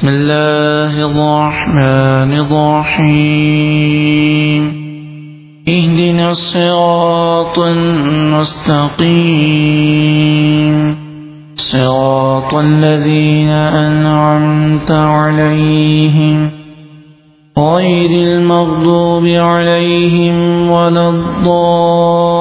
بسم الله الرحمن الرحيم اهدنا الصراط المستقيم صراط الذين أنعمت عليهم غير المغضوب عليهم ولا الضالين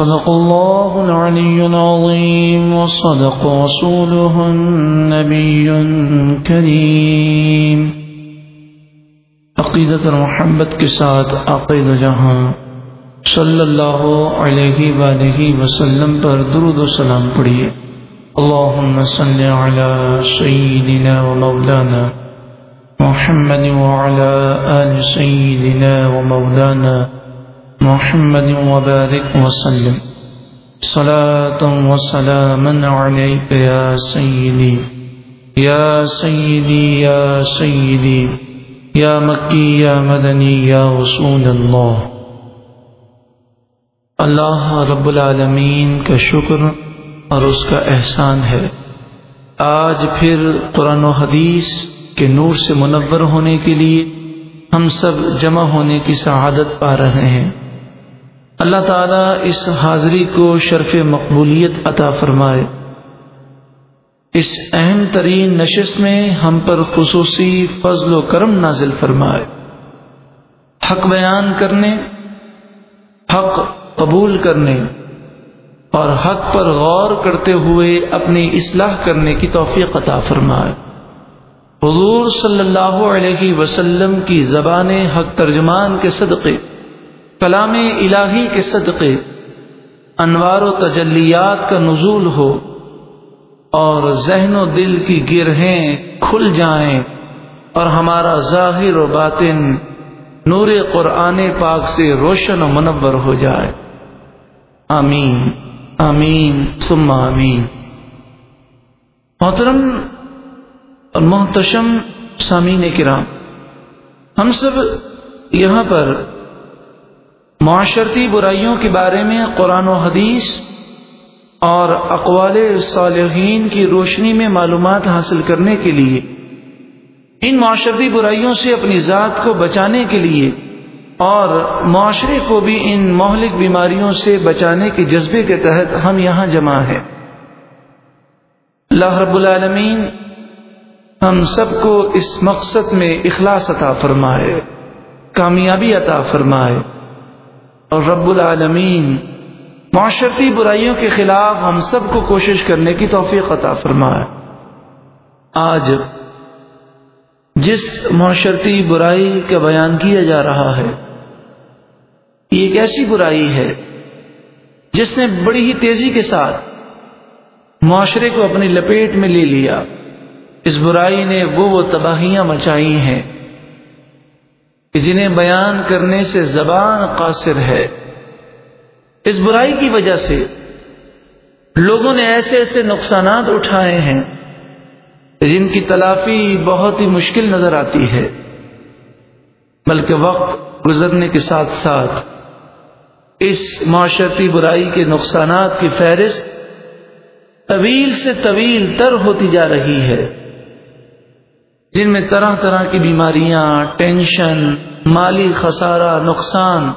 صدق الله العلي العظيم وصدق رسوله النبي الكريم. عقیدت اور محبت کے ساتھ عقید جہاں صلی اللہ علیہ وآلہ وسلم پر درود و سلام پڑھیے۔ اللهم صل على سيدنا ومولانا محمد وعلى آل سيدنا ومولانا محمد وبارك وسلم. صلاة وسلاما عليك يا سيدي. يا سيدي يا سيدي. يا مكي، يا مدني، يا رسول الله. اللہ رب العالمین کا شکر اور اس کا احسان ہے۔ آج پھر قرآن و حدیث کے نور سے منور ہونے کے لیے ہم سب جمع ہونے کی سعادت پا رہے ہیں۔ اللہ تعالیٰ اس حاضری کو شرف مقبولیت عطا فرمائے۔ اس اہم ترین نشست میں ہم پر خصوصی فضل و کرم نازل فرمائے۔ حق بیان کرنے، حق قبول کرنے اور حق پر غور کرتے ہوئے اپنی اصلاح کرنے کی توفیق عطا فرمائے۔ حضور صلی اللہ علیہ وسلم کی زبان حق ترجمان کے صدقے کلام الہی کے صدقے، انوار و تجلیات کا نزول ہو اور ذہن و دل کی گرہیں کھل جائیں اور ہمارا ظاہر و باطن نور قرآن پاک سے روشن و منور ہو جائے۔ آمین آمین، ثم آمین۔ محترم اور محتشم سامعین کرام، ہم سب یہاں پر معاشرتی برائیوں کے بارے میں قرآن و حدیث اور اقوال صالحین کی روشنی میں معلومات حاصل کرنے کے لیے، ان معاشرتی برائیوں سے اپنی ذات کو بچانے کے لیے اور معاشرے کو بھی ان مہلک بیماریوں سے بچانے کے جذبے کے تحت ہم یہاں جمع ہیں۔ اللہ رب العالمین ہم سب کو اس مقصد میں اخلاص عطا فرمائے، کامیابی عطا فرمائے۔ اور رب العالمین، معاشرتی برائیوں کے خلاف ہم سب کو کوشش کرنے کی توفیق عطا فرمائے۔ آج جس معاشرتی برائی کا بیان کیا جا رہا ہے، یہ ایک ایسی برائی ہے جس نے بڑی ہی تیزی کے ساتھ معاشرے کو اپنی لپیٹ میں لے لیا۔ اس برائی نے وہ وہ تباہیاں مچائی ہیں۔ جنہیں بیان کرنے سے زبان قاصر ہے۔ اس برائی کی وجہ سے لوگوں نے ایسے ایسے نقصانات اٹھائے ہیں جن کی تلافی بہت ہی مشکل نظر آتی ہے، بلکہ وقت گزرنے کے ساتھ ساتھ اس معاشرتی برائی کے نقصانات کی فہرست طویل سے طویل تر ہوتی جا رہی ہے۔ جن میں طرح طرح کی بیماریاں، ٹینشن، مالی خسارہ، نقصان،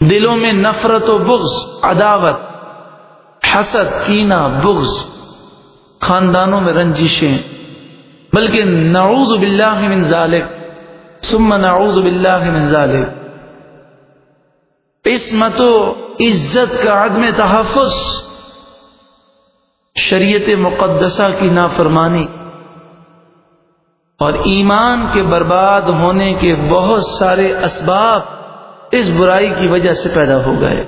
دلوں میں نفرت و بغض، عداوت، حسد، کینہ، بغض، خاندانوں میں رنجشیں۔ بلکہ نعوذ باللہ من ذالک، ثم نعوذ باللہ من ذالک۔ عصمت و عزت کا عدم تحفظ، شریعت مقدسہ کی نافرمانی۔ اور ایمان کے برباد ہونے کے بہت سارے اسباب اس برائی کی وجہ سے پیدا ہو گئے۔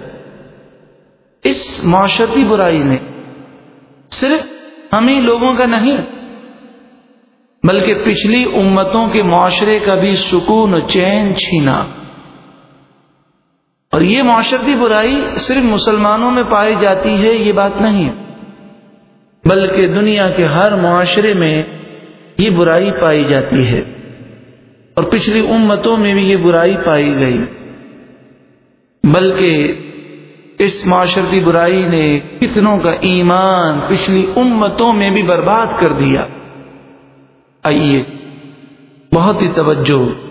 اس معاشرتی برائی میں صرف ہمیں لوگوں کا نہیں، بلکہ پچھلی امتوں کے معاشرے کا بھی سکون و چین چھینا۔ اور یہ معاشرتی برائی صرف مسلمانوں میں پائی جاتی ہے، یہ بات نہیں، بلکہ دنیا کے ہر معاشرے میں یہ برائی پائی جاتی ہے۔ اور پچھلی امتوں میں بھی یہ برائی پائی گئی۔ بلکہ اس معاشرتی برائی نے کتنوں کا ایمان پچھلی امتوں میں بھی برباد کر دیا۔ آئیے، بہت ہی توجہ۔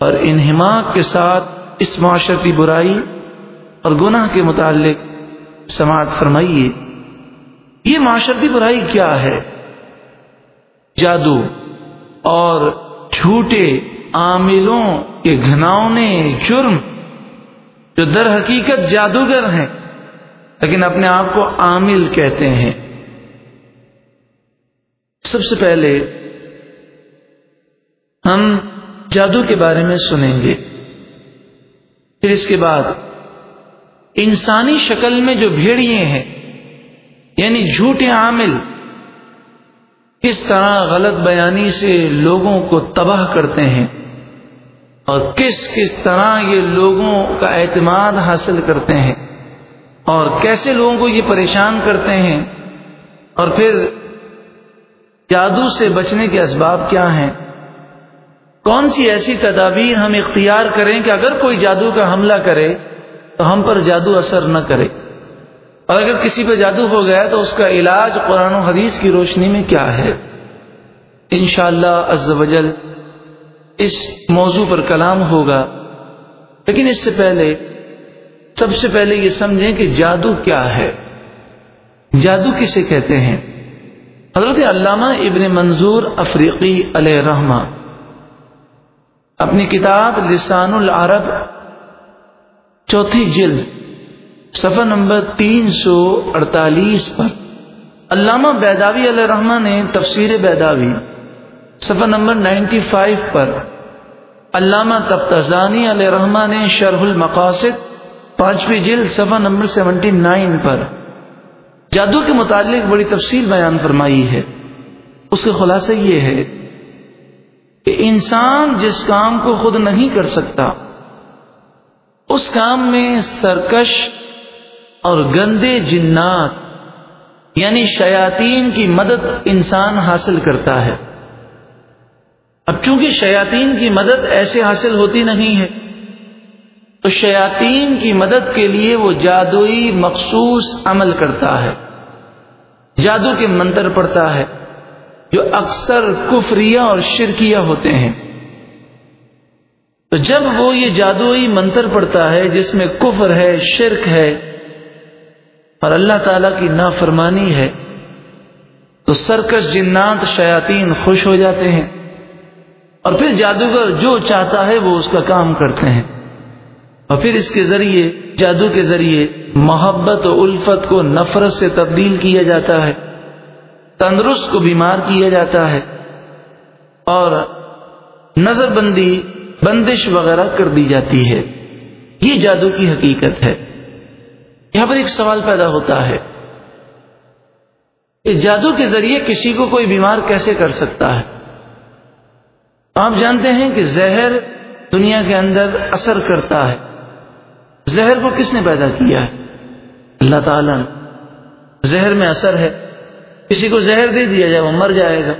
اور انہماک کے ساتھ اس معاشرتی برائی اور گناہ کے متعلق سماعت فرمائیے۔ یہ معاشرتی برائی کیا ہے؟ جادو اور جھوٹے عاملوں کے گھناؤنے جرم جو در حقیقت جادوگر ہیں، لیکن اپنے آپ کو عامل کہتے ہیں۔ سب سے پہلے ہم جادو کے بارے میں سنیں گے۔ پھر اس کے بعد انسانی شکل میں جو بھیڑیے ہیں یعنی جھوٹے عامل کس طرح غلط بیانی سے لوگوں کو تباہ کرتے ہیں اور کس کس طرح یہ لوگوں کا اعتماد حاصل کرتے ہیں اور کیسے لوگوں کو یہ پریشان کرتے ہیں اور پھر جادو سے بچنے کے اسباب کیا ہیں؟ کون سی ایسی تدابیر ہم اختیار کریں کہ اگر کوئی جادو کا حملہ کرے تو ہم پر جادو اثر نہ کرے؟ اور اگر کسی پہ جادو ہو گیا تو اس کا علاج قرآن و حدیث کی روشنی میں کیا ہے؟ انشاءاللہ شاء اللہ اس موضوع پر کلام ہوگا۔ لیکن اس سے پہلے، سب سے پہلے یہ سمجھیں کہ جادو کیا ہے۔ جادو کسے کہتے ہیں؟ حضرت علامہ ابن منظور افریقی علیہ رحمہ۔ اپنی کتاب لسان العرب، چوتھی جلد۔ صفحہ نمبر تین سو اڑتالیس پر علامہ بیداوی علیہ رحمٰ نے تفسیر بیداوی، صفحہ نمبر نائنٹی فائیو پر علامہ تفتانی علیہ رحمٰ نے شرح المقاصد، پانچویں جلد، صفحہ نمبر سیونٹی نائن پر۔ جادو کے متعلق بڑی تفصیل بیان فرمائی ہے۔ اس کا خلاصہ یہ ہے کہ انسان جس کام کو خود نہیں کر سکتا، اس کام میں سرکش اور گندے جنات یعنی شیاطین کی مدد انسان حاصل کرتا ہے۔ اب چونکہ شیاطین کی مدد ایسے حاصل ہوتی نہیں ہے، تو شیاطین کی مدد کے لیے وہ جادوئی مخصوص عمل کرتا ہے۔ جادو کے منتر پڑتا ہے، جو اکثر کفریہ اور شرکیہ ہوتے ہیں۔ تو جب وہ یہ جادوئی منتر پڑتا ہے، جس میں کفر ہے، شرک ہے اور اللہ تعالی کی نافرمانی ہے تو سرکش جنات شیاطین خوش ہو جاتے ہیں اور پھر جادوگر جو چاہتا ہے وہ اس کا کام کرتے ہیں اور پھر اس کے ذریعے، جادو کے ذریعے محبت و الفت کو نفرت سے تبدیل کیا جاتا ہے، تندرست کو بیمار کیا جاتا ہے اور نظر بندی، بندش وغیرہ کر دی جاتی ہے۔ یہ جادو کی حقیقت ہے۔ یہاں پر ایک سوال پیدا ہوتا ہے کہ جادو کے ذریعے کسی کو کوئی بیمار کیسے کر سکتا ہے؟ آپ جانتے ہیں کہ زہر دنیا کے اندر اثر کرتا ہے۔ زہر کو کس نے پیدا کیا ہے؟ اللہ تعالی نے۔ زہر میں اثر ہے۔ کسی کو زہر دے دیا جائے وہ مر جائے گا۔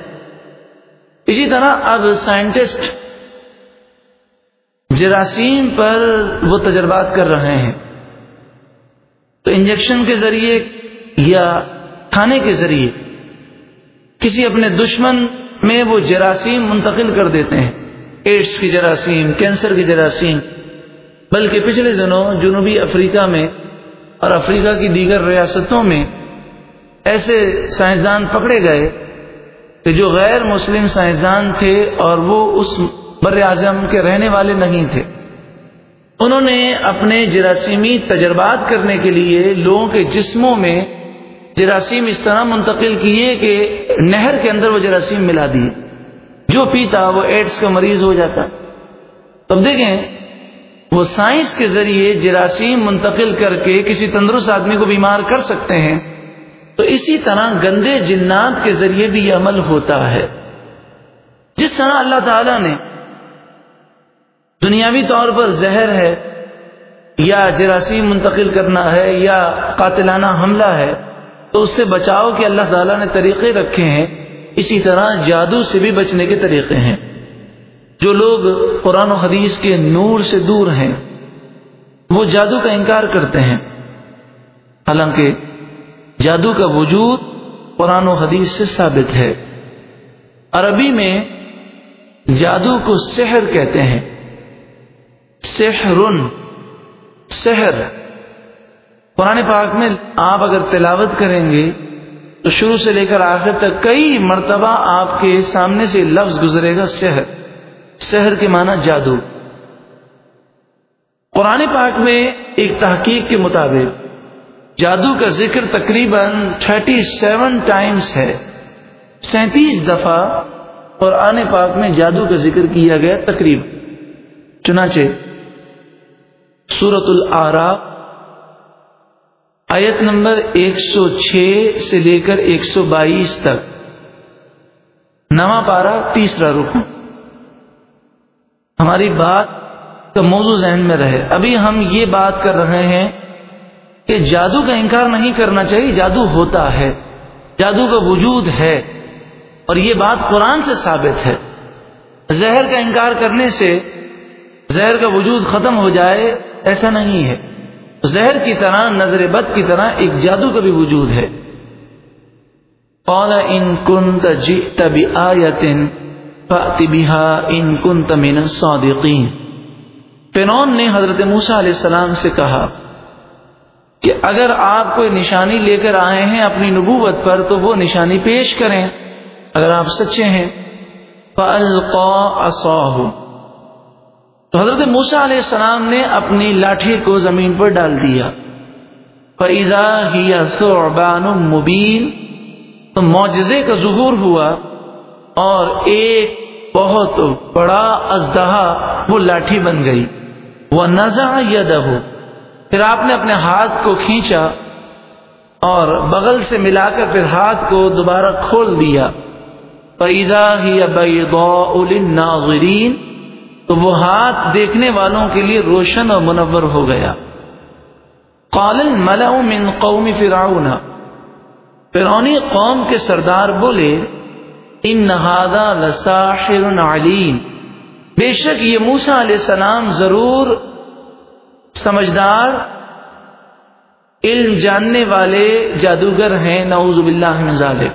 اسی طرح اب سائنٹسٹ جراثیم پر وہ تجربات کر رہے ہیں۔ تو انجیکشن کے ذریعے یا کھانے کے ذریعے کسی اپنے دشمن میں وہ جراثیم منتقل کر دیتے ہیں ایڈس کی جراثیم، کینسر کی جراثیم۔ بلکہ پچھلے دنوں جنوبی افریقہ میں اور افریقہ کی دیگر ریاستوں میں ایسے سائنسدان پکڑے گئے کہ جو غیر مسلم سائنسدان تھے اور وہ اس بر اعظم کے رہنے والے نہیں تھے۔ انہوں نے اپنے جراثیمی تجربات کرنے کے لیے لوگوں کے جسموں میں جراثیم اس طرح منتقل کیے کہ نہر کے اندر وہ جراثیم ملا دیے۔ جو پیتا وہ ایڈس کا مریض ہو جاتا۔ تب دیکھیں، وہ سائنس کے ذریعے جراثیم منتقل کر کے کسی تندرست آدمی کو بیمار کر سکتے ہیں۔ تو اسی طرح گندے جنات کے ذریعے بھی یہ عمل ہوتا ہے۔ جس طرح اللہ تعالی نے دنیاوی طور پر زہر ہے، یا جراثیم منتقل کرنا ہے، یا قاتلانہ حملہ ہے، تو اس سے بچاؤ کے اللہ تعالیٰ نے طریقے رکھے ہیں۔ اسی طرح جادو سے بھی بچنے کے طریقے ہیں۔ جو لوگ قرآن و حدیث کے نور سے دور ہیں، وہ جادو کا انکار کرتے ہیں۔ حالانکہ جادو کا وجود قرآن و حدیث سے ثابت ہے۔ عربی میں جادو کو سحر کہتے ہیں۔ سحرن سحر۔ قرآن پاک میں آپ اگر تلاوت کریں گے تو شروع سے لے کر آخر تک کئی مرتبہ آپ کے سامنے سے لفظ گزرے گا سحر۔ سحر کے معنی جادو۔ قرآن پاک میں ایک تحقیق کے مطابق جادو کا ذکر تقریباً تھرٹی سیون ٹائمس ہے۔ سینتیس دفعہ اور آنے پاک میں جادو کا ذکر کیا گیا تقریب چنانچہ سورت العرا آیت نمبر ایک سو چھ سے لے کر ایک سو بائیس تک۔ نواں پارا تیسرا رکن۔ ہماری بات کا موضوع ذہن میں رہے۔ ابھی ہم یہ بات کر رہے ہیں کہ جادو کا انکار نہیں کرنا چاہیے، جادو ہوتا ہے۔ جادو کا وجود ہے۔ اور یہ بات قرآن سے ثابت ہے۔ زہر کا انکار کرنے سے زہر کا وجود ختم ہو جائے ایسا نہیں ہے۔ زہر کی طرح، نظر بد کی طرح ایک جادو کا بھی وجود ہے۔ ان ان نے حضرت موسا علیہ السلام سے کہا کہ اگر آپ کوئی نشانی لے کر آئے ہیں اپنی نبوت پر، تو وہ نشانی پیش کریں۔ اگر آپ سچے ہیں تو حضرت موسا علیہ السلام نے اپنی لاٹھی کو زمین پر ڈال دیا۔ فیضا ہی ثعبان مبین تو معجزے کا ظہور ہوا اور ایک بہت بڑا ازدہا وہ لاٹھی بن گئی۔ وہ نزا یدہ پھر آپ نے اپنے ہاتھ کو کھینچا اور بغل سے ملا کر پھر ہاتھ کو دوبارہ کھول دیا۔ پیدا ہی ناظرین تو وہ ہاتھ دیکھنے والوں کے لیے روشن اور منور ہو گیا۔ قال الملأ من قوم فرعون۔ فرعونی قوم کے سردار بولے، ان هذا لساحر علیم۔ بے شک یہ موسا علیہ السلام ضرور سمجھدار، علم جاننے والے جادوگر ہیں۔ نعوذ باللہ من ذالک۔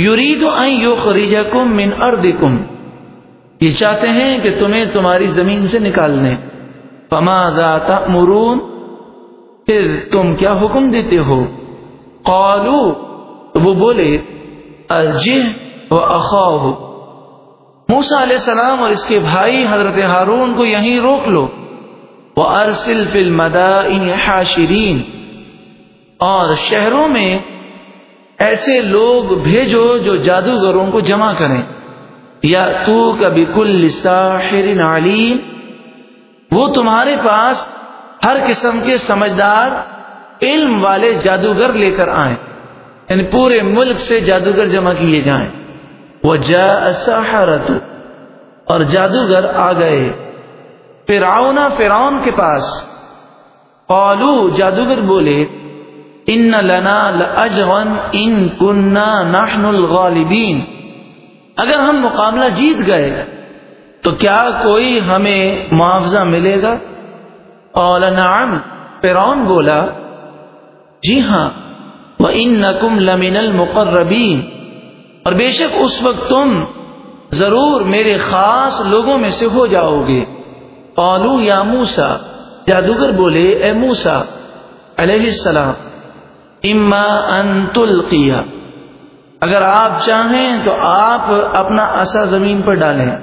یرید ان یخرجکم من ارضکم۔ یہ چاہتے ہیں کہ تمہیں تمہاری زمین سے نکالنے فما ذا مرون پھر تم کیا حکم دیتے ہو؟ قالو وہ بولے الجہ و اخاہ موسا علیہ السلام اور اس کے بھائی حضرت ہارون کو یہیں روک لو۔ وہ ارسل فل مدا حاشرین اور شہروں میں ایسے لوگ بھیجو جو جادوگروں کو جمع کریں۔ یا تو کبھی کل علیم۔ وہ تمہارے پاس ہر قسم کے سمجھدار، علم والے جادوگر لے کر آئیں۔ یعنی پورے ملک سے جادوگر جمع کیے جائیں۔ وہ جا اور جادوگر آ گئے۔ فرعون فرعون کے پاس۔ قالو، جادوگر بولے، ان لنا لاجرا ان كنا نحن الغالبین۔ اگر ہم مقابلہ جیت گئے تو کیا کوئی ہمیں معاوضہ ملے گا؟ قال نعم، فرعون بولا جی ہاں وانکم لمن المقربین اور بے شک اس وقت تم ضرور میرے خاص لوگوں میں سے ہو جاؤ گے۔ قالو یا موسا جادوگر بولے، اے موسا علیہ السلام، اما ان تلقیا اگر آپ چاہیں تو آپ اپنا اصا زمین پر ڈالیں۔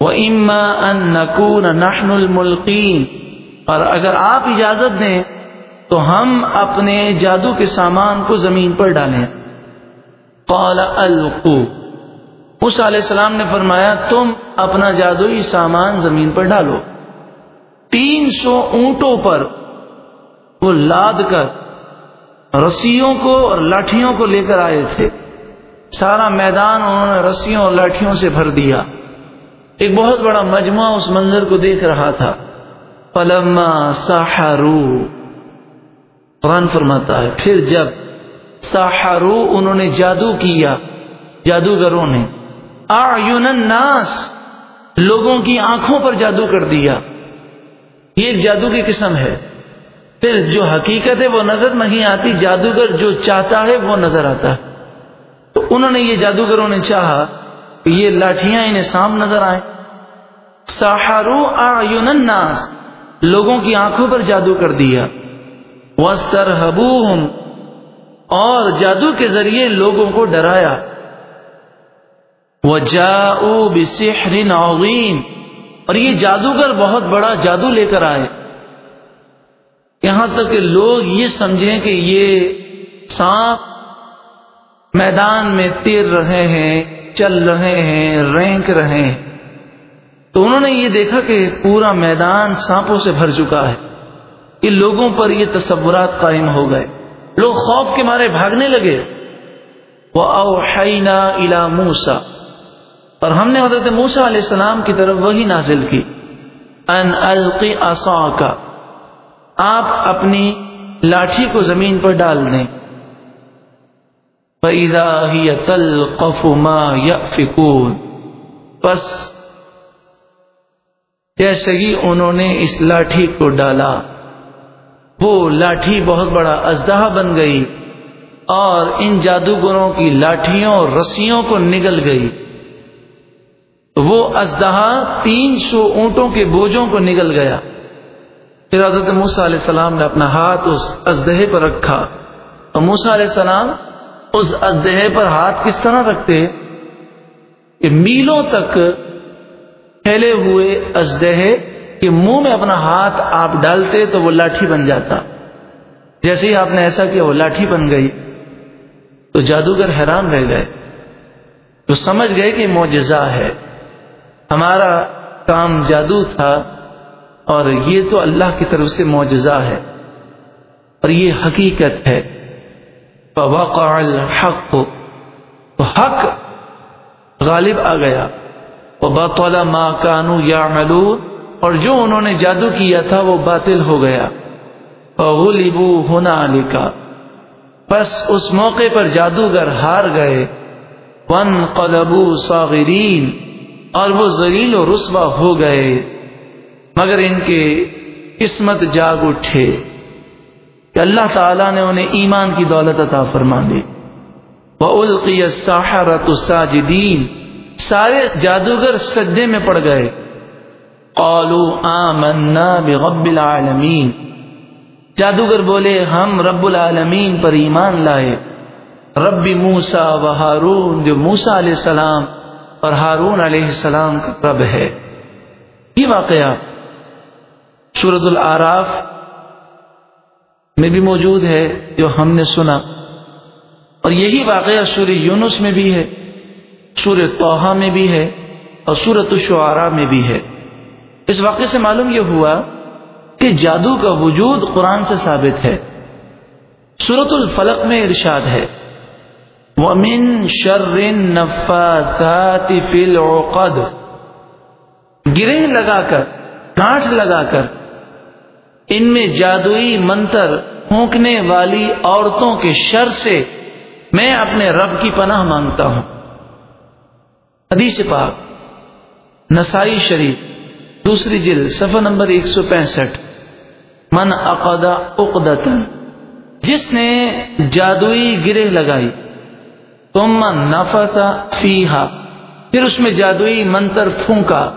وہ اما ان نقون نحن الملقین اور اگر آپ اجازت دیں تو ہم اپنے جادو کے سامان کو زمین پر ڈالیں۔ قال القو اس علیہ السلام نے فرمایا، تم اپنا جادوئی سامان زمین پر ڈالو۔ تین سو اونٹوں پر وہ لاد کر رسیوں کو اور لاٹھیوں کو لے کر آئے تھے۔ سارا میدان انہوں نے رسیوں اور لاٹھیوں سے بھر دیا۔ ایک بہت بڑا مجمع اس منظر کو دیکھ رہا تھا۔ پلما ساحرو قرآن فرماتا ہے، پھر جب ساحرو انہوں نے جادو کیا، جادوگروں نے الناس، لوگوں کی آنکھوں پر جادو کر دیا۔ یہ ایک جادو کی قسم ہے۔ پھر جو حقیقت ہے وہ نظر نہیں آتی، جادوگر جو چاہتا ہے وہ نظر آتا۔ ہے تو انہوں نے یہ جادوگروں نے چاہا کہ یہ لاٹیاں انہیں سام نظر آئے سہارو الناس، لوگوں کی آنکھوں پر جادو کر دیا۔ وسطر اور جادو کے ذریعے لوگوں کو ڈرایا۔ وہ جا اور یہ جادوگر بہت بڑا جادو لے کر آئے۔ یہاں تک کہ لوگ یہ سمجھیں کہ یہ سانپ میدان میں تیر رہے ہیں، چل رہے ہیں، رینک رہے ہیں۔ تو انہوں نے یہ دیکھا کہ پورا میدان سانپوں سے بھر چکا ہے۔ کہ لوگوں پر یہ تصورات قائم ہو گئے۔ لوگ خوف کے مارے بھاگنے لگے۔ وہ اوحینا الا موسا اور ہم نے حضرت موسا علیہ السلام کی طرف وہی نازل کی۔ ان القی کا آپ اپنی لاٹھی کو زمین پر ڈال دیں۔ تل قفما یا فکون بس جیسے ہی انہوں نے اس لاٹھی کو ڈالا، وہ لاٹھی بہت بڑا ازدہ بن گئی اور ان جادوگروں کی لاٹھیوں اور رسیوں کو نگل گئی۔ وہ ازدہا تین سو اونٹوں کے بوجھوں کو نگل گیا۔ پھر حضرت موسا علیہ السلام نے اپنا ہاتھ اس ازدہے پر رکھا۔ اور موسا علیہ السلام اس ازدہے پر ہاتھ کس طرح رکھتے؟ کہ میلوں تک پھیلے ہوئے ازدہے کے منہ میں اپنا ہاتھ آپ ڈالتے تو وہ لاٹھی بن جاتا۔ جیسے ہی آپ نے ایسا کیا وہ لاٹھی بن گئی۔ تو جادوگر حیران رہ گئے۔ تو سمجھ گئے کہ معجزہ ہے۔ ہمارا کام جادو تھا۔ اور یہ تو اللہ کی طرف سے معجزہ ہے اور یہ حقیقت ہے۔ الحق، تو حق غالب آ گیا۔ وہ ماں کانو یا اور جو انہوں نے جادو کیا تھا وہ باطل ہو گیا۔ غلبو ہونا علی کا بس اس موقع پر جادوگر ہار گئے۔ ون قلبو صاغرین اور وہ زلیل و رسوا ہو گئے۔ مگر ان کے قسمت جاگ اٹھے کہ اللہ تعالیٰ نے انہیں ایمان کی دولت عطا فرما دی۔ ساحرت ساجدین سارے جادوگر سجدے میں پڑ گئے۔ قالوا آمنا برب العالمین جادوگر بولے، ہم رب العالمین پر ایمان لائے۔ رب موسا و ہارون، جو موسا علیہ السلام اور ہارون علیہ السلام کا رب ہے۔ یہ واقعہ سورت العراف میں بھی موجود ہے، جو ہم نے سنا۔ اور یہی واقعہ سور یونس میں بھی ہے سور توحا میں بھی ہے اور سورت الشعراء میں بھی ہے۔ اس واقعے سے معلوم یہ ہوا کہ جادو کا وجود قرآن سے ثابت ہے۔ سورت الفلق میں ارشاد ہے، وَمِن شَرِّ النَّفَّاثَاتِ فِي الْعُقَدِ۔ گرہ لگا کر گانٹ لگا کر ان میں جادوئی منتر پھونکنے والی عورتوں کے شر سے میں اپنے رب کی پناہ مانگتا ہوں۔ حدیث پاک، نسائی شریف، دوسری جلد، صفحہ نمبر ایک سو پینسٹھ۔ من عقدا اقدتن جس نے جادوئی گرہ لگائی تم نفسا فیہا، پھر اس میں جادوئی منتر پھونکا،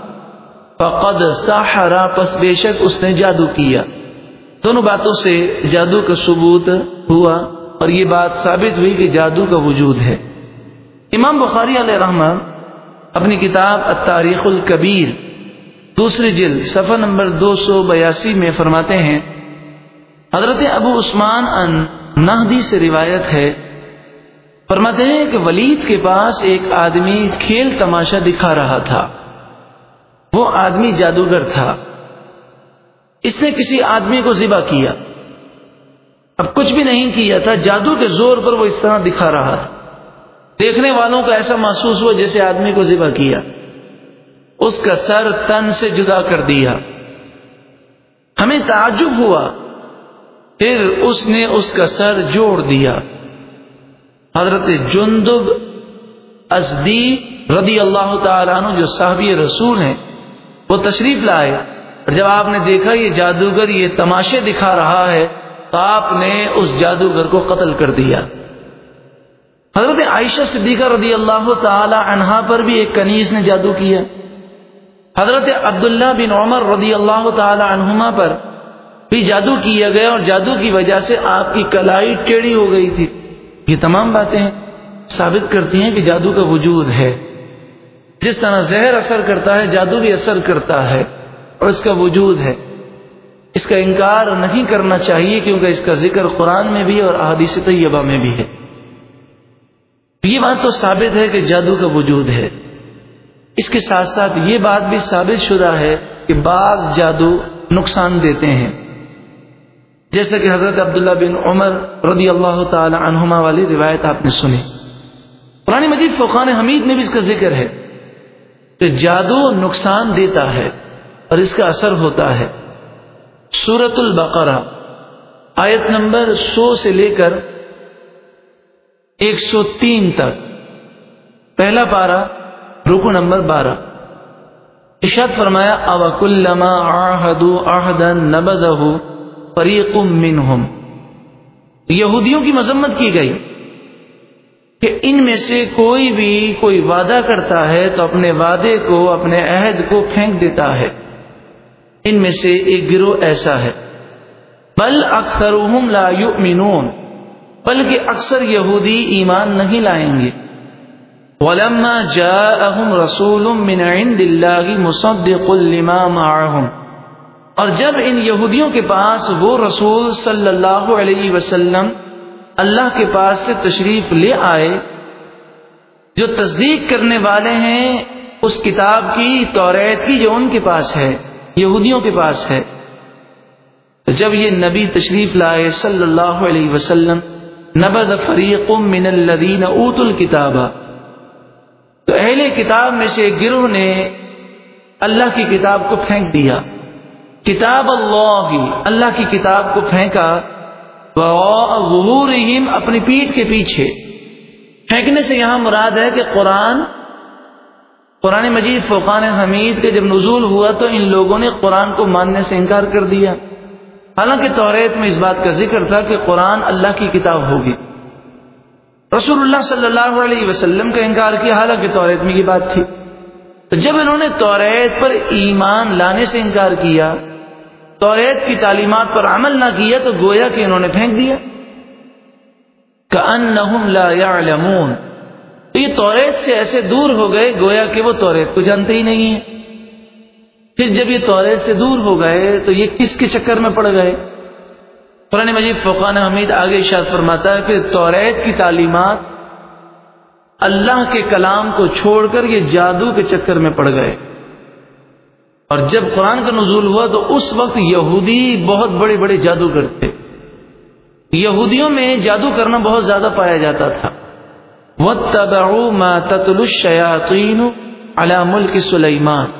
فقد ساحرا پس بے شک اس نے جادو کیا۔ دونوں باتوں سے جادو کا ثبوت ہوا اور یہ بات ثابت ہوئی کہ جادو کا وجود ہے۔ امام بخاری علیہ رحمان اپنی کتاب التاریخ الکبیر، دوسری جلد، صفحہ نمبر دو سو بیاسی میں فرماتے ہیں، حضرت ابو عثمان ان نہدی سے روایت ہے۔ فرماتے ہیں کہ ولید کے پاس ایک آدمی کھیل تماشا دکھا رہا تھا۔ وہ آدمی جادوگر تھا۔ اس نے کسی آدمی کو ذبح کیا۔ اب کچھ بھی نہیں کیا تھا، جادو کے زور پر وہ اس طرح دکھا رہا تھا۔ دیکھنے والوں کو ایسا محسوس ہوا جیسے آدمی کو ذبح کیا۔ اس کا سر تن سے جدا کر دیا۔ ہمیں تعجب ہوا۔ پھر اس نے اس کا سر جوڑ دیا۔ حضرت جندب ازدی رضی اللہ تعالیٰ عنہ، جو صحابی رسول ہیں، وہ تشریف لائے۔ اور جب آپ نے دیکھا یہ جادوگر یہ تماشے دکھا رہا ہے تو آپ نے اس جادوگر کو قتل کر دیا۔ حضرت عائشہ صدیقہ رضی اللہ تعالی عنہا پر بھی ایک کنیز نے جادو کیا۔ حضرت عبداللہ بن عمر رضی اللہ تعالی عنہما پر بھی جادو کیا گیا اور جادو کی وجہ سے آپ کی کلائی ٹیڑھی ہو گئی تھی۔ یہ تمام باتیں ثابت کرتی ہیں کہ جادو کا وجود ہے۔ جس طرح زہر اثر کرتا ہے، جادو بھی اثر کرتا ہے۔ اور اس کا وجود ہے۔ اس کا انکار نہیں کرنا چاہیے کیونکہ اس کا ذکر قرآن میں بھی اور احادیث طیبہ میں بھی ہے۔ یہ بات تو ثابت ہے کہ جادو کا وجود ہے۔ اس کے ساتھ ساتھ یہ بات بھی ثابت شدہ ہے کہ بعض جادو نقصان دیتے ہیں۔ جیسا کہ حضرت عبداللہ بن عمر رضی اللہ تعالی عنہما والی روایت آپ نے سنی۔ قرآن مجید فقان حمید میں بھی اس کا ذکر ہے۔ کہ جادو نقصان دیتا ہے۔ اور اس کا اثر ہوتا ہے۔ سورت البقرہ، آیت نمبر سو سے لے کر ایک سو تین تک۔ پہلا پارا رکو نمبر بارہ۔ اشاد فرمایا اوک الما آہد آہدن نبد فریق منہم یہودیوں کی مذمت کی گئی کہ ان میں سے کوئی بھی کوئی وعدہ کرتا ہے تو اپنے وعدے کو، اپنے عہد کو پھینک دیتا ہے۔ ان میں سے ایک گروہ ایسا ہے۔ بل اکثر لا یؤمنون، بلکہ اکثر یہودی ایمان نہیں لائیں گے۔ ولما جاءهم رسول من عند الله مصدق لما معهم۔ اور جب ان یہودیوں کے پاس وہ رسول صلی اللہ علیہ وسلم اللہ کے پاس سے تشریف لے آئے، جو تصدیق کرنے والے ہیں، اس کتاب کی توریت کی جو ان کے پاس ہے۔ یہودیوں کے پاس ہے۔ جب یہ نبی تشریف لائے صلی اللہ علیہ وسلم نبد فریق من الذین اوت الکتاب۔ تو اہل کتاب میں سے گروہ نے اللہ کی کتاب کو پھینک دیا۔ کتاب اللہ اللہ کی کتاب کو پھینکا۔ ظہورہم اپنی پیٹ کے پیچھے۔ پھینکنے سے یہاں مراد ہے کہ قرآن قرآن مجید فوقان حمید کے جب نزول ہوا تو ان لوگوں نے قرآن کو ماننے سے انکار کر دیا۔ حالانکہ توریت میں اس بات کا ذکر تھا کہ قرآن اللہ کی کتاب ہوگی۔ رسول اللہ صلی اللہ علیہ وسلم کا انکار کیا، حالانکہ توریت میں یہ بات تھی۔ تو جب انہوں نے توریت پر ایمان لانے سے انکار کیا، توریت کی تعلیمات پر عمل نہ کیا تو گویا کہ انہوں نے پھینک دیا۔ تو یہ توریت سے ایسے دور ہو گئے گویا کہ وہ توریت کو جانتے ہی نہیں ہیں۔ پھر جب یہ توریت سے دور ہو گئے تو یہ کس کے چکر میں پڑ گئے؟ قرآن مجید فقان حمید آگے اشاد فرماتا ہے، پھر توریت کی تعلیمات اللہ کے کلام کو چھوڑ کر یہ جادو کے چکر میں پڑ گئے۔ اور جب قرآن کا نزول ہوا تو اس وقت یہودی بہت بڑے بڑے جادو کرتے یہودیوں میں جادو کرنا بہت زیادہ پایا جاتا تھا۔ ملک سلیمان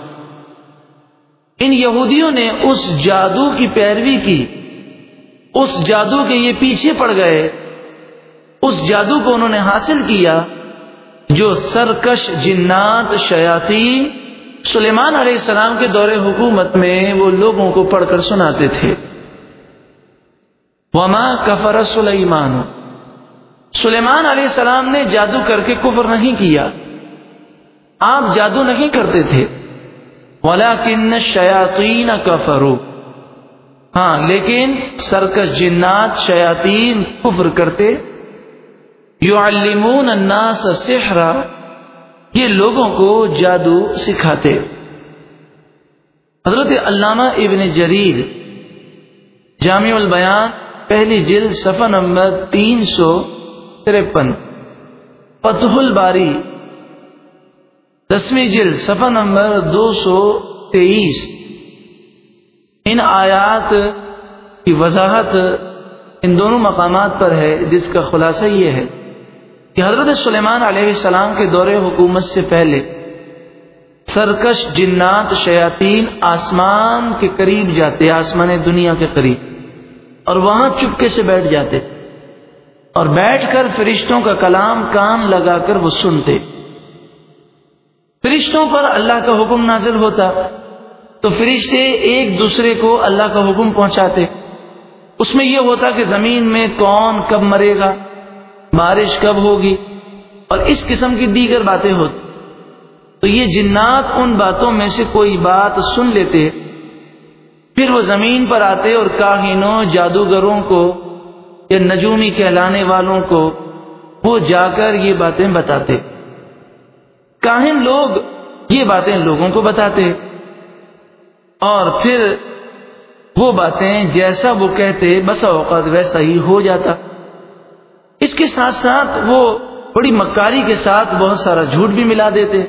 ان یہودیوں نے اس جادو کی پیروی کی۔ اس جادو کے یہ پیچھے پڑ گئے۔ اس جادو کو انہوں نے حاصل کیا جو سرکش جنات شیاتی سلیمان علیہ السلام کے دور حکومت میں وہ لوگوں کو پڑھ کر سناتے تھے۔ وما کفر سلیمان سلیمان علیہ السلام نے جادو کر کے کفر نہیں کیا۔ آپ جادو نہیں کرتے تھے۔ ولا کن شیاتی کفرو ہاں لیکن سرکش جنات شیاتین کفر کرتے۔ یو المون الناس سحرا۔ یہ لوگوں کو جادو سکھاتے۔ حضرت علامہ ابن جریر، جامع البیان، پہلی جلد صفحہ نمبر تین سو ترپن فتح الباری، دسویں جلد، صفحہ نمبر دو سو تیئیس۔ ان آیات کی وضاحت ان دونوں مقامات پر ہے، جس کا خلاصہ یہ ہے کہ حضرت سلیمان علیہ السلام کے دور حکومت سے پہلے سرکش جنات، شیاطین آسمان کے قریب جاتے، آسمان دنیا کے قریب، اور وہاں چپکے سے بیٹھ جاتے۔ اور بیٹھ کر فرشتوں کا کلام کان لگا کر وہ سنتے۔ فرشتوں پر اللہ کا حکم نازل ہوتا، تو فرشتے ایک دوسرے کو اللہ کا حکم پہنچاتے۔ اس میں یہ ہوتا کہ زمین میں کون کب مرے گا، بارش کب ہوگی، اور اس قسم کی دیگر باتیں ہوتی۔ تو یہ جنات ان باتوں میں سے کوئی بات سن لیتے، پھر وہ زمین پر آتے اور کاہینوں جادوگروں کو یا نجومی کہلانے والوں کو وہ جا کر یہ باتیں بتاتے۔ کاہن لوگ یہ باتیں لوگوں کو بتاتے۔ اور پھر وہ باتیں جیسا وہ کہتے، بسا اوقات ویسا ہی ہو جاتا۔ اس کے ساتھ ساتھ وہ بڑی مکاری کے ساتھ بہت سارا جھوٹ بھی ملا دیتے۔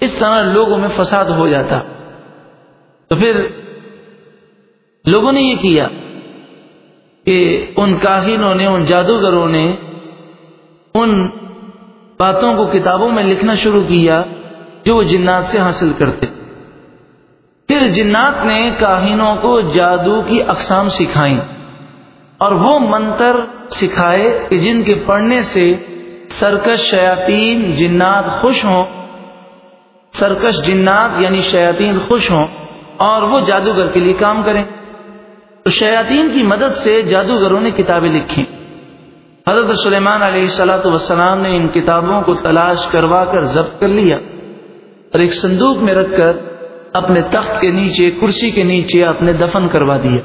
اس طرح لوگوں میں فساد ہو جاتا۔ تو پھر لوگوں نے یہ کیا۔ کہ ان کاہنوں نے، ان جادوگروں نے ان باتوں کو کتابوں میں لکھنا شروع کیا جو وہ جنات سے حاصل کرتے۔ پھر جنات نے کاہنوں کو جادو کی اقسام سکھائیں اور وہ منتر سکھائے کہ جن کے پڑھنے سے سرکش شیاطین جنات خوش ہوں۔ سرکش جنات یعنی شیاطین خوش ہوں اور وہ جادوگر کے لیے کام کریں۔ تو شیاطین کی مدد سے جادوگروں نے کتابیں لکھی حضرت سلیمان علیہ السلاۃ وسلام نے ان کتابوں کو تلاش کروا کر ضبط کر لیا اور ایک صندوق میں رکھ کر اپنے تخت کے نیچے، کرسی کے نیچے اپنے دفن کروا دیا۔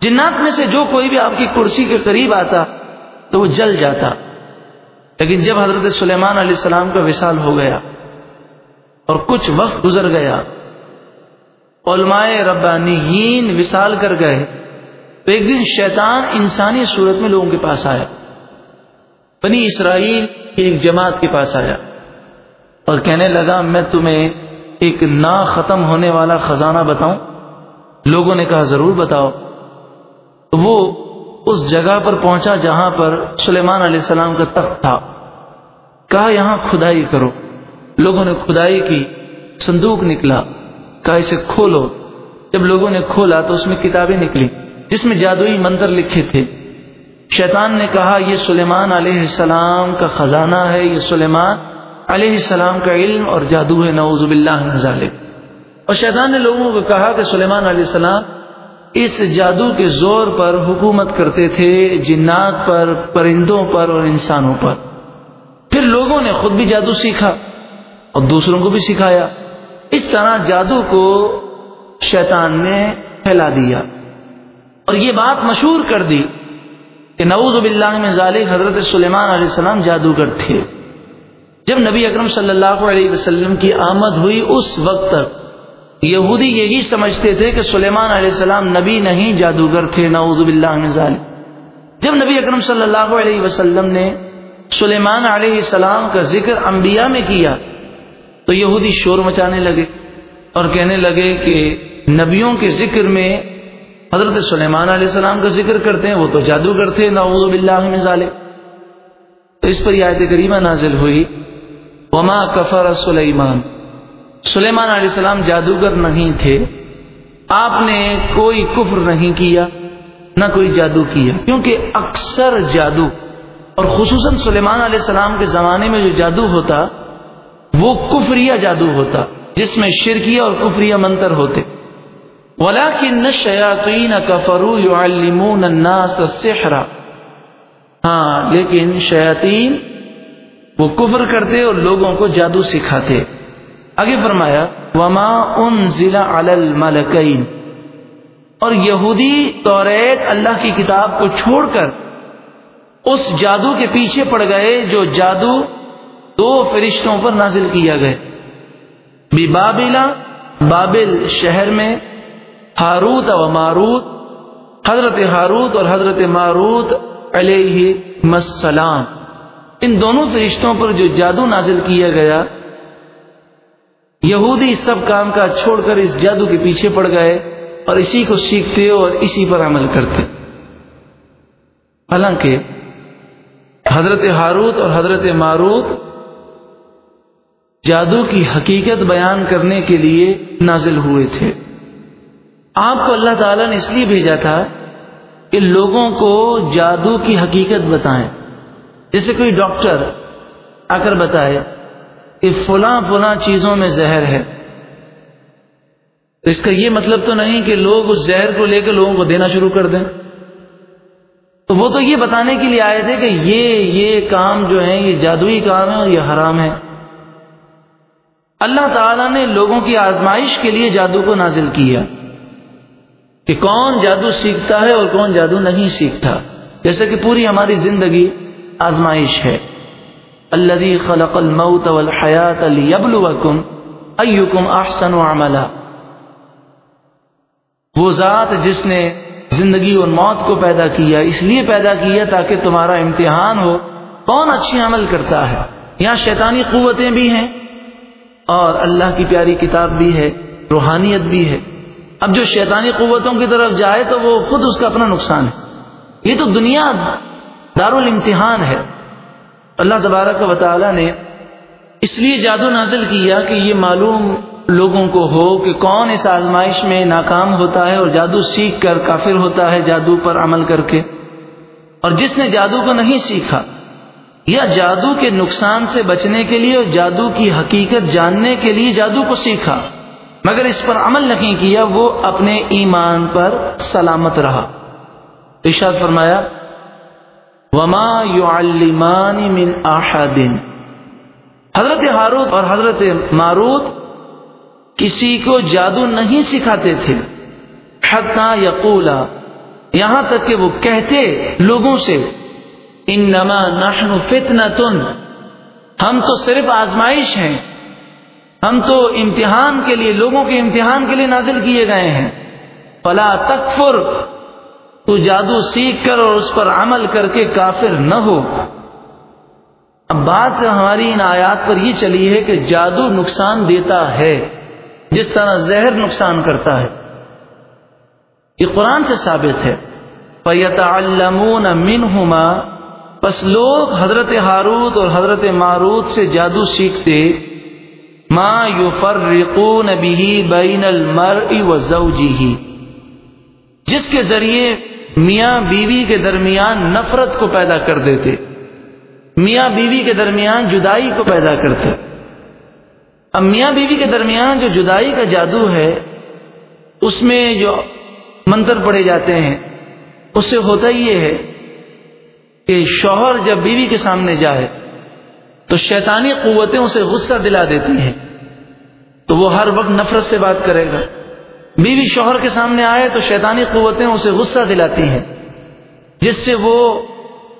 جنات میں سے جو کوئی بھی آپ کی کرسی کے قریب آتا تو وہ جل جاتا۔ لیکن جب حضرت سلیمان علیہ السلام کا وصال ہو گیا اور کچھ وقت گزر گیا علماء ربانیین وصال کر گئے تو ایک دن شیطان انسانی صورت میں لوگوں کے پاس آیا۔ بنی اسرائیل کی ایک جماعت کے پاس آیا اور کہنے لگا، میں تمہیں ایک نا ختم ہونے والا خزانہ بتاؤں۔ لوگوں نے کہا، ضرور بتاؤ۔ وہ اس جگہ پر پہنچا جہاں پر سلیمان علیہ السلام کا تخت تھا۔ کہا، یہاں کھدائی کرو۔ لوگوں نے کھدائی کی، صندوق نکلا۔ کہا اسے کھولو۔ جب لوگوں نے کھولا تو اس میں کتابیں نکلی جس میں جادوئی منتر لکھے تھے۔ شیطان نے کہا، یہ سلیمان علیہ السلام کا خزانہ ہے، یہ سلیمان علیہ السلام کا علم اور جادو ہے، نعوذ باللہ ظالم اور شیطان نے لوگوں کو کہا کہ سلیمان علیہ السلام اس جادو کے زور پر حکومت کرتے تھے، جنات پر، پرندوں پر اور انسانوں پر۔ پھر لوگوں نے خود بھی جادو سیکھا اور دوسروں کو بھی سکھایا۔ اس طرح جادو کو شیطان نے پھیلا دیا اور یہ بات مشہور کر دی کہ نعوذ باللہ میں ظالم حضرت سلیمان علیہ السلام جادوگر تھے۔ جب نبی اکرم صلی اللہ علیہ وسلم کی آمد ہوئی اس وقت تک، یہودی یہی سمجھتے تھے کہ سلیمان علیہ السلام نبی نہیں، جادوگر تھے، نعوذ باللہ من ظالم جب نبی اکرم صلی اللہ علیہ وسلم نے سلیمان علیہ السلام کا ذکر انبیاء میں کیا تو یہودی شور مچانے لگے اور کہنے لگے کہ نبیوں کے ذکر میں حضرت سلیمان علیہ السلام کا ذکر کرتے ہیں، وہ تو جادوگر تھے نعوذ باللہ من ظالم تو اس پر یہ آیت کریمہ نازل ہوئی۔ وما کفر سلیمان۔ سلیمان علیہ السلام جادوگر نہیں تھے۔ آپ نے کوئی کفر نہیں کیا، نہ کوئی جادو کیا۔ کیونکہ اکثر جادو، اور خصوصاً سلیمان علیہ السلام کے زمانے میں جو جادو ہوتا وہ کفریہ جادو ہوتا، جس میں شرکیہ اور کفریہ منتر ہوتے۔ ولا کی شیاطین کفرو یعلمون الناس السحر۔ ہاں لیکن شیاطین وہ کفر کرتے اور لوگوں کو جادو سکھاتے۔ آگے فرمایا، وما ان ضلع الملکین اور یہودی توریت اللہ کی کتاب کو چھوڑ کر اس جادو کے پیچھے پڑ گئے جو جادو دو فرشتوں پر نازل کیا گئے۔ بھی بابلا بابل شہر میں ہاروت و ماروت، حضرت ہاروت اور حضرت ماروت علیہ السلام۔ ان دونوں فرشتوں پر جو جادو نازل کیا گیا، یہودی سب کام کا چھوڑ کر اس جادو کے پیچھے پڑ گئے اور اسی کو سیکھتے اور اسی پر عمل کرتے۔ حالانکہ حضرت ہاروت اور حضرت ماروت جادو کی حقیقت بیان کرنے کے لیے نازل ہوئے تھے۔ آپ کو اللہ تعالیٰ نے اس لیے بھیجا تھا کہ لوگوں کو جادو کی حقیقت بتائیں۔ جیسے کوئی ڈاکٹر آ کر بتائے کہ فلاں فلاں چیزوں میں زہر ہے۔ تو اس کا یہ مطلب تو نہیں کہ لوگ اس زہر کو لے کے لوگوں کو دینا شروع کر دیں۔ تو وہ تو یہ بتانے کے لیے آئے تھے کہ یہ یہ کام جو ہے یہ جادوئی کام ہے اور یہ حرام ہے اللہ تعالیٰ نے لوگوں کی آزمائش کے لیے جادو کو نازل کیا کہ کون جادو سیکھتا ہے اور کون جادو نہیں سیکھتا جیسے کہ پوری ہماری زندگی آزمائش ہے۔ اللہ خلق الموت والحیات لیبلوکم ایکم احسن عملا۔ وہ ذات جس نے زندگی اور موت کو پیدا کیا، اس لیے پیدا کیا تاکہ تمہارا امتحان ہو۔ کون اچھی عمل کرتا ہے؟ یہاں شیطانی قوتیں بھی ہیں۔ اور اللہ کی پیاری کتاب بھی ہے، روحانیت بھی ہے۔ اب جو شیطانی قوتوں کی طرف جائے تو وہ خود اس کا اپنا نقصان ہے۔ یہ تو دنیا دار الامتحان ہے۔ اللہ تبارک و تعالی نے اس لیے جادو نازل کیا کہ یہ معلوم لوگوں کو ہو کہ کون اس آزمائش میں ناکام ہوتا ہے اور جادو سیکھ کر کافر ہوتا ہے جادو پر عمل کر کے۔ اور جس نے جادو کو نہیں سیکھا یا جادو کے نقصان سے بچنے کے لیے اور جادو کی حقیقت جاننے کے لیے جادو کو سیکھا، مگر اس پر عمل نہیں کیا، وہ اپنے ایمان پر سلامت رہا۔ ارشاد فرمایا، وما يعلمان من احد حضرت ہاروت اور حضرت ماروت کسی کو جادو نہیں سکھاتے تھے۔ حتا یقولا، یہاں تک کہ وہ کہتے لوگوں سے انما نحن فتنہ ہم تو صرف آزمائش ہیں۔ ہم تو امتحان کے لیے، لوگوں کے امتحان کے لیے نازل کیے گئے ہیں۔ فلا تکفر۔ تو جادو سیکھ کر اور اس پر عمل کر کے کافر نہ ہو۔ اب بات ہماری ان آیات پر یہ چلی ہے کہ جادو نقصان دیتا ہے، جس طرح زہر نقصان کرتا ہے۔ یہ قرآن سے ثابت ہے۔ فیتعلمون منہما پس لوگ حضرت ہاروت اور حضرت ماروت سے جادو سیکھتے، ما یفرقون به بین المرء وزوجه جس کے ذریعے میاں بیوی کے درمیان نفرت کو پیدا کر دیتے، میاں بیوی کے درمیان جدائی کو پیدا کرتے۔ اب میاں بیوی کے درمیان جو جدائی کا جادو ہے، اس میں جو منتر پڑے جاتے ہیں، اس سے ہوتا یہ ہے کہ شوہر جب بیوی کے سامنے جائے تو شیطانی قوتیں اسے غصہ دلا دیتی ہیں تو وہ ہر وقت نفرت سے بات کرے گا۔ بیوی شوہر کے سامنے آئے تو شیطانی قوتیں اسے غصہ دلاتی ہیں، جس سے وہ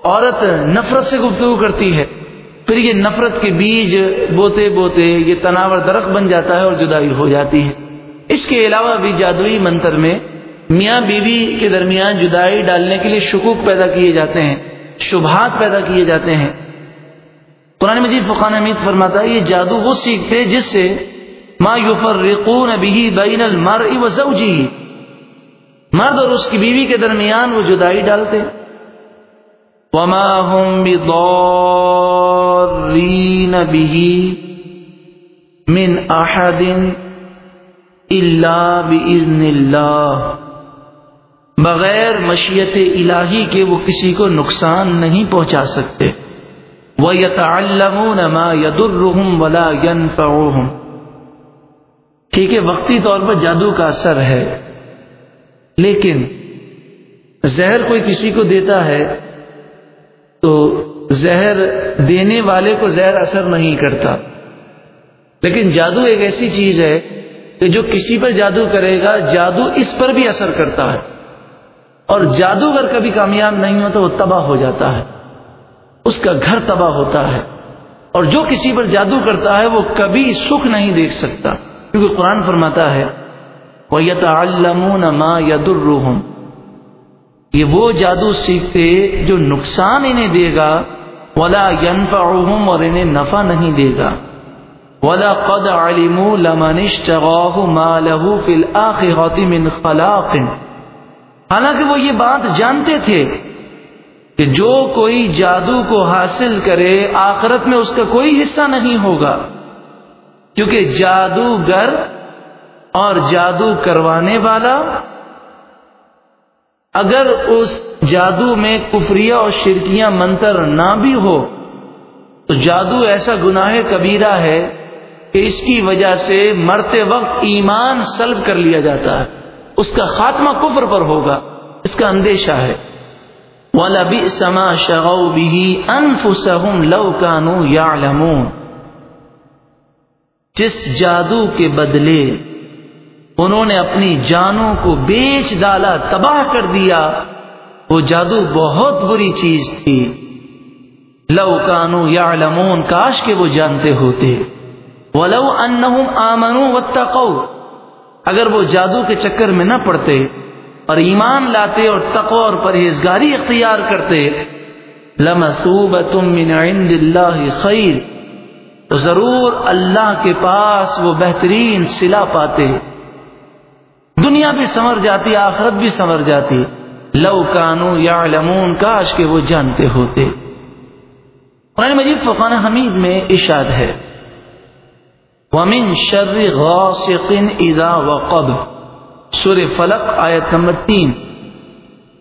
عورت نفرت سے گفتگو کرتی ہے۔ پھر یہ نفرت کے بیج بوتے بوتے یہ تناور درخت بن جاتا ہے اور جدائی ہو جاتی ہے۔ اس کے علاوہ بھی جادوئی منتر میں میاں بیوی کے درمیان جدائی ڈالنے کے لیے شکوک پیدا کیے جاتے ہیں۔ شبہات پیدا کیے جاتے ہیں۔ قرآن مجید فقان حمید فرماتا ہے، یہ جادو وہ سیکھتے جس سے ما یفرقون به بین المرء وزوجه مرد اور اس کی بیوی کے درمیان وہ جدائی ڈالتے۔ وما هم بضارین به من احد الا باذن اللہ بغیر مشیت الہی کے وہ کسی کو نقصان نہیں پہنچا سکتے۔ وہ وَيَتَعَلَّمُونَ مَا يَدُرُّهُمْ وَلَا يَنفَعُهُمْ ٹھیک ہے، وقتی طور پر جادو کا اثر ہے۔ لیکن زہر کوئی کسی کو دیتا ہے تو زہر دینے والے کو زہر اثر نہیں کرتا۔ لیکن جادو ایک ایسی چیز ہے کہ جو کسی پر جادو کرے گا، جادو اس پر بھی اثر کرتا ہے۔ اور جادوگر کبھی کامیاب نہیں ہوتا، وہ تباہ ہو جاتا ہے۔ اس کا گھر تباہ ہوتا ہے۔ اور جو کسی پر جادو کرتا ہے، وہ کبھی سکھ نہیں دیکھ سکتا۔ کیونکہ قرآن فرماتا ہے وہ یتعلمون ما یدرہم یہ وہ جادو سیکھتے جو نقصان انہیں دے گا۔ ولا ينفعهم اور انہیں نفع نہیں دے گا۔ ولا قد علموا لمن اشتغاه ما له في الاخره من خلاق۔ حالانکہ وہ یہ بات جانتے تھے کہ جو کوئی جادو کو حاصل کرے آخرت میں اس کا کوئی حصہ نہیں ہوگا، کیونکہ جادوگر اور جادو کروانے والا اگر اس جادو میں کفریہ اور شرکیاں منتر نہ بھی ہو، تو جادو ایسا گناہ کبیرہ ہے کہ اس کی وجہ سے مرتے وقت ایمان سلب کر لیا جاتا ہے۔ اس کا خاتمہ کفر پر ہوگا، اس کا اندیشہ ہے۔ سما شغو بھی انفسم لو کانو یا جس جادو کے بدلے انہوں نے اپنی جانوں کو بیچ ڈالا، تباہ کر دیا، وہ جادو بہت بری چیز تھی۔ لو کانو یا کاش کے وہ جانتے ہوتے۔ ولو انہم آمنوا واتقوا۔ اگر وہ جادو کے چکر میں نہ پڑتے اور ایمان لاتے اور تقو اور پرہیزگاری اختیار کرتے من عند اللہ خیر، تو ضرور اللہ کے پاس وہ بہترین سلا پاتے۔ دنیا بھی سنور جاتی، آخرت بھی سنور جاتی۔ لو کانو یا کاش کے وہ جانتے ہوتے۔ قرآن مجید فقان حمید میں اشاد ہے۔ ومن شر غاسق اذا وقب. سور فلق آیت نمبر تین.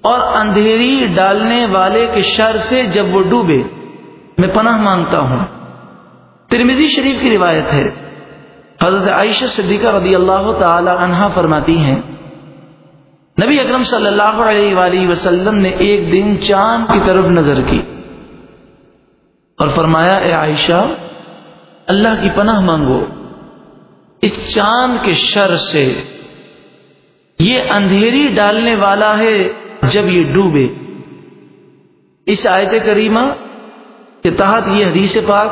اور اندھیری ڈالنے والے کے شر سے جب وہ ڈوبے، میں پناہ مانگتا ہوں۔ ترمیزی شریف کی روایت ہے۔ حضرت عائشہ صدیقہ رضی اللہ تعالی عنہا فرماتی ہیں، نبی اکرم صلی اللہ علیہ وآلہ وسلم نے ایک دن چاند کی طرف نظر کی اور فرمایا، اے عائشہ، اللہ کی پناہ مانگو۔ اس چاند کے شر سے۔ یہ اندھیری ڈالنے والا ہے جب یہ ڈوبے۔ اس آیت کریمہ کے تحت یہ حدیث پاک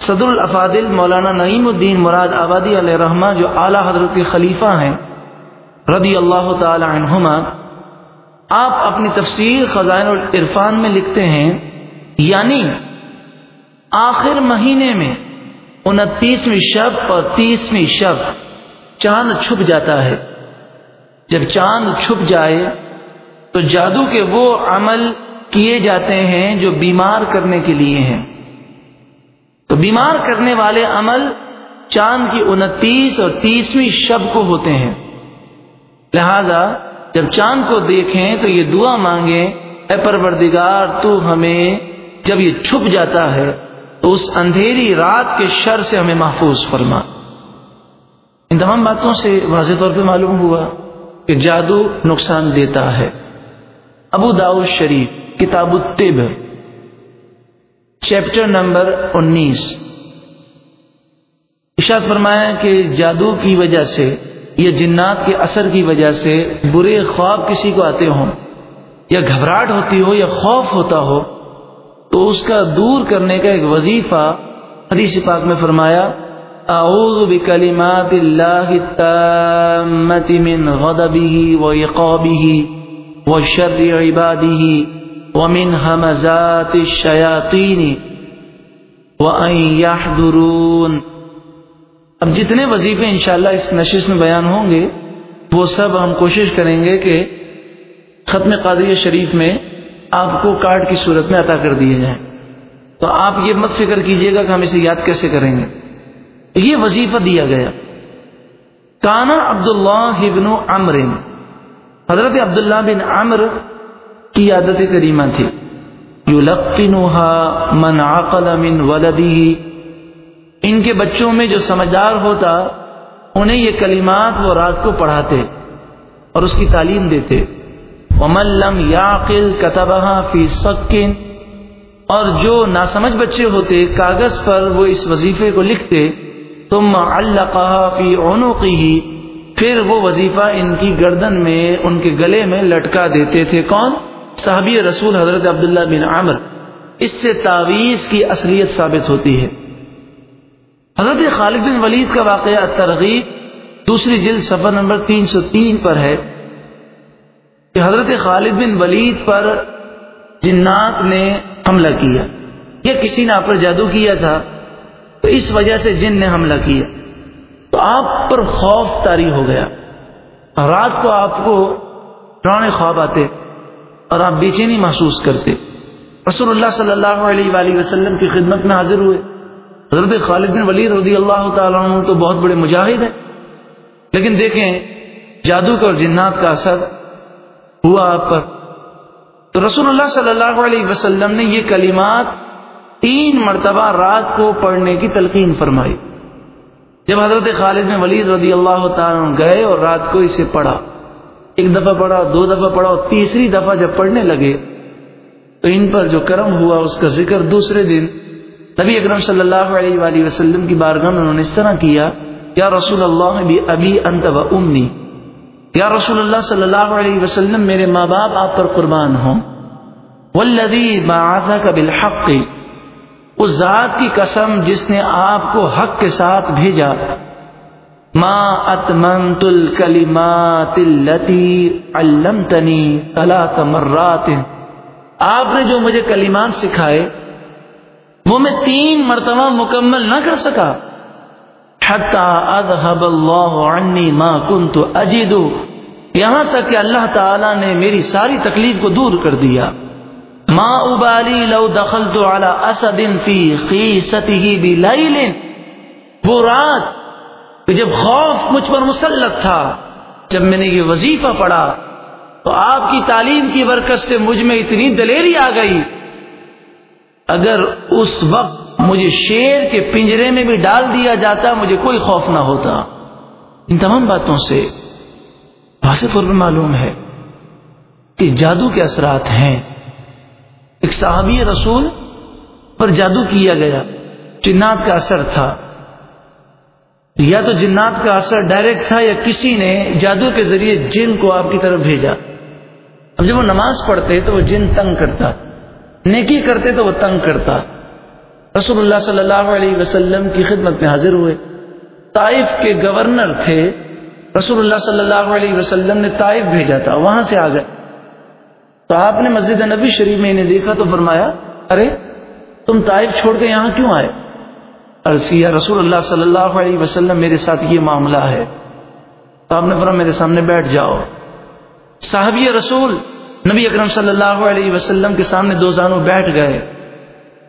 صدر الافادل مولانا نعیم الدین مراد آبادی علیہ رحمہ جو اعلیٰ حضرت کے خلیفہ ہیں، رضی اللہ تعالی عنہما، آپ اپنی تفسیر خزائن العرفان میں لکھتے ہیں یعنی آخر مہینے میں انتیسویں شب اور تیسویں شب چاند چھپ جاتا ہے۔ جب چاند چھپ جائے تو جادو کے وہ عمل کیے جاتے ہیں جو بیمار کرنے کے لیے ہیں۔ تو بیمار کرنے والے عمل چاند کی انتیس اور تیسویں شب کو ہوتے ہیں۔ لہذا جب چاند کو دیکھیں تو یہ دعا مانگیں، اے پروردگار، تو ہمیں جب یہ چھپ جاتا ہے تو اس اندھیری رات کے شر سے ہمیں محفوظ فرما۔ ان تمام باتوں سے واضح طور پہ معلوم ہوا کہ جادو نقصان دیتا ہے۔ ابو داؤ شریف، کتاب الطب، چیپٹر نمبر انیس۔ اشاد فرمایا کہ جادو کی وجہ سے یا جنات کے اثر کی وجہ سے برے خواب کسی کو آتے ہوں، یا گھبراہٹ ہوتی ہو یا خوف ہوتا ہو تو اس کا دور کرنے کا ایک وظیفہ حدیث پاک میں فرمایا، اعوذ بکلمات اللہ التامت من غضبه وعقابه وشر عباده ومن همزات الشیاطین وان يحضرون اب جتنے وظیفے انشاءاللہ اس نشست میں بیان ہوں گے، وہ سب ہم کوشش کریں گے کہ ختم قادری شریف میں آپ کو کارڈ کی صورت میں عطا کر دیے جائیں۔ تو آپ یہ مت فکر کیجیے گا کہ ہم اسے یاد کیسے کریں گے۔ یہ وظیفہ دیا گیا۔ کانا عبد اللہ ابن عمر حضرت عبداللہ بن عمر کی عادت کریمہ تھی۔ یو من عقل من ولدی ان کے بچوں میں جو سمجھدار ہوتا، انہیں یہ کلمات وہ رات کو پڑھاتے اور اس کی تعلیم دیتے۔ لم یاقل کتبہ فی سکن اور جو ناسمجھ بچے ہوتے کاغذ پر وہ اس وظیفے کو لکھتے تم اللہ فی اونو کی ہی پھر وہ وظیفہ ان کی گردن میں، ان کے گلے میں لٹکا دیتے تھے۔ کون؟ صحابی رسول حضرت عبداللہ بن عامر۔ اس سے تعویذ کی اصلیت ثابت ہوتی ہے۔ حضرت خالد بن ولید کا واقعہ ترغیب دوسری جلد سفر نمبر تین سو تین پر ہے۔ حضرت خالد بن ولید پر جنات نے حملہ کیا یا کسی نے آپ پر جادو کیا تھا، تو اس وجہ سے جن نے حملہ کیا۔ تو آپ پر خوف تاری ہو گیا۔ رات کو آپ کو پرانے خواب آتے اور آپ بے چینی محسوس کرتے۔ رسول اللہ صلی اللہ علیہ وآلہ وسلم کی خدمت میں حاضر ہوئے۔ حضرت خالد بن ولید رضی اللہ تعالیٰ عنہ تو بہت بڑے مجاہد ہیں۔ لیکن دیکھیں، جادو کا اور جنات کا اثر ہوا آپ پر۔ تو رسول اللہ صلی اللہ علیہ وسلم نے یہ کلمات تین مرتبہ رات کو پڑھنے کی تلقین فرمائی۔ جب حضرت خالد میں ولید رضی اللہ تعالیٰ گئے اور رات کو اسے پڑھا۔ ایک دفعہ پڑھا، دو دفعہ پڑھا اور تیسری دفعہ جب پڑھنے لگے، تو ان پر جو کرم ہوا، اس کا ذکر دوسرے دن نبی اکرم صلی اللہ علیہ وآلہ وسلم کی بارگاہ میں انہوں نے اس طرح کیا، یا رسول اللہ بھی ابھی انت و امی یا رسول اللہ صلی اللہ علیہ وسلم، میرے ماں باپ، آپ پر قربان ہوں۔ والذی بعثک بالحق، اس ذات کی قسم جس نے آپ کو حق کے ساتھ بھیجا۔ ما اتمنت الکلمات التي علمتنی ثلاث مرات۔ آپ نے جو مجھے کلمات سکھائے، وہ میں تین مرتبہ مکمل نہ کر سکا۔ حتی اذهب اللہ عنی ما كنت اجد یہاں تک کہ اللہ تعالی نے میری ساری تکلیف کو دور کر دیا. ما ابالی لو دخلت على اسد في خيسته بليل. وہ رات جب خوف مجھ پر مسلط تھا، جب میں نے یہ وظیفہ پڑھا، تو آپ کی تعلیم کی برکت سے مجھ میں اتنی دلیری آ گئی۔ اگر اس وقت مجھے شیر کے پنجرے میں بھی ڈال دیا جاتا، مجھے کوئی خوف نہ ہوتا۔ ان تمام باتوں سے واضح طور پر معلوم ہے کہ جادو کے اثرات ہیں۔ ایک صحابی رسول پر جادو کیا گیا، جنات کا اثر تھا۔ یا تو جنات کا اثر ڈائریکٹ تھا یا کسی نے جادو کے ذریعے جن کو آپ کی طرف بھیجا۔ اب جب وہ نماز پڑھتے تو وہ جن تنگ کرتا، نیکی کرتے تو وہ تنگ کرتا۔ رسول اللہ صلی اللہ علیہ وسلم کی خدمت میں حاضر ہوئے۔ طائف کے گورنر تھے۔ رسول اللہ صلی اللہ علیہ وسلم نے طائف بھیجا تھا، وہاں سے آ گئے۔ تو آپ نے مسجد نبی شریف میں انہیں دیکھا تو فرمایا، ارے، تم طائف چھوڑ کے یہاں کیوں آئے؟ یا رسول اللہ صلی اللہ علیہ وسلم میرے ساتھ یہ معاملہ ہے۔ تو آپ نے فرمایا، میرے سامنے بیٹھ جاؤ۔ صاحبی رسول نبی اکرم صلی اللہ علیہ وسلم کے سامنے دو زانوں بیٹھ گئے۔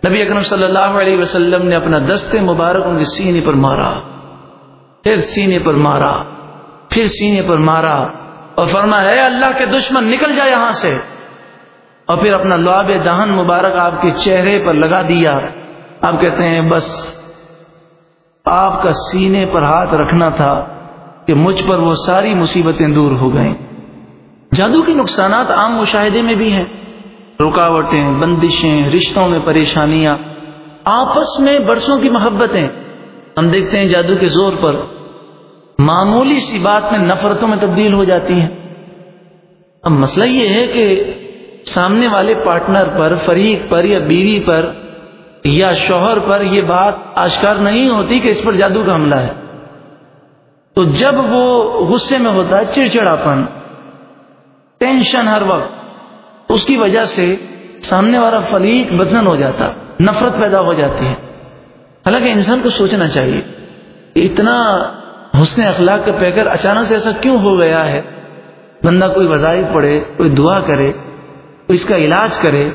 نبی اکرم صلی اللہ علیہ وسلم نے اپنا دستے مبارک ان کے سینے پر مارا، پھر سینے پر مارا، پھر سینے پر مارا اور فرمایا، اے اللہ کے دشمن، نکل جائے یہاں سے۔ اور پھر اپنا لعاب دہن مبارک آپ کے چہرے پر لگا دیا۔ آپ کہتے ہیں، بس آپ کا سینے پر ہاتھ رکھنا تھا کہ مجھ پر وہ ساری مصیبتیں دور ہو گئیں۔ جادو کے نقصانات عام مشاہدے میں بھی ہیں۔ رکاوٹیں، بندشیں، رشتوں میں پریشانیاں، آپس میں برسوں کی محبتیں۔ ہم دیکھتے ہیں جادو کے زور پر۔ معمولی سی بات میں نفرتوں میں تبدیل ہو جاتی ہیں۔ اب مسئلہ یہ ہے کہ سامنے والے پارٹنر پر، فریق پر یا بیوی پر یا شوہر پر یہ بات آشکار نہیں ہوتی کہ اس پر جادو کا حملہ ہے۔ تو جب وہ غصے میں ہوتا ہے، چڑچڑاپن، ٹینشن ہر وقت۔ اس کی وجہ سے سامنے والا فریق بدن ہو جاتا، نفرت پیدا ہو جاتی ہے۔ حالانکہ انسان کو سوچنا چاہیے اتنا حسن اخلاق کا پیکر اچانک سے ایسا کیوں ہو گیا ہے؟ بندہ کوئی وظائف پڑھے، کوئی دعا کرے، کوئی اس کا علاج کرے،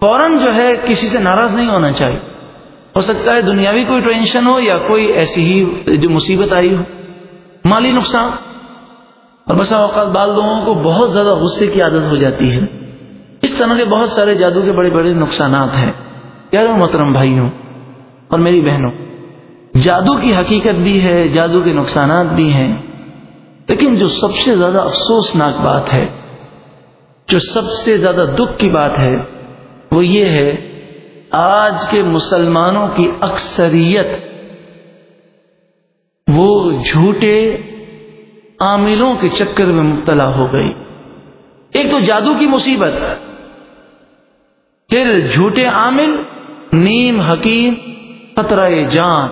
فوراً جو ہے کسی سے ناراض نہیں ہونا چاہیے۔ ہو سکتا ہے دنیاوی کوئی ٹینشن ہو یا کوئی ایسی ہی جو مصیبت آئی ہو۔ مالی نقصان۔ اور بسا اوقات بال لوگوں کو بہت زیادہ غصے کی عادت ہو جاتی ہے۔ اس طرح کے بہت سارے جادو کے بڑے بڑے نقصانات ہیں۔ پیارے محترم بھائی ہوں اور میری بہنوں، جادو کی حقیقت بھی ہے، جادو کے نقصانات بھی ہیں۔ لیکن جو سب سے زیادہ افسوسناک بات ہے، جو سب سے زیادہ دکھ کی بات ہے، وہ یہ ہے، آج کے مسلمانوں کی اکثریت وہ جھوٹے عاملوں کے چکر میں مبتلا ہو گئی۔ ایک تو جادو کی مصیبت۔ پھر جھوٹے عامل، نیم حکیم خطرہ جان۔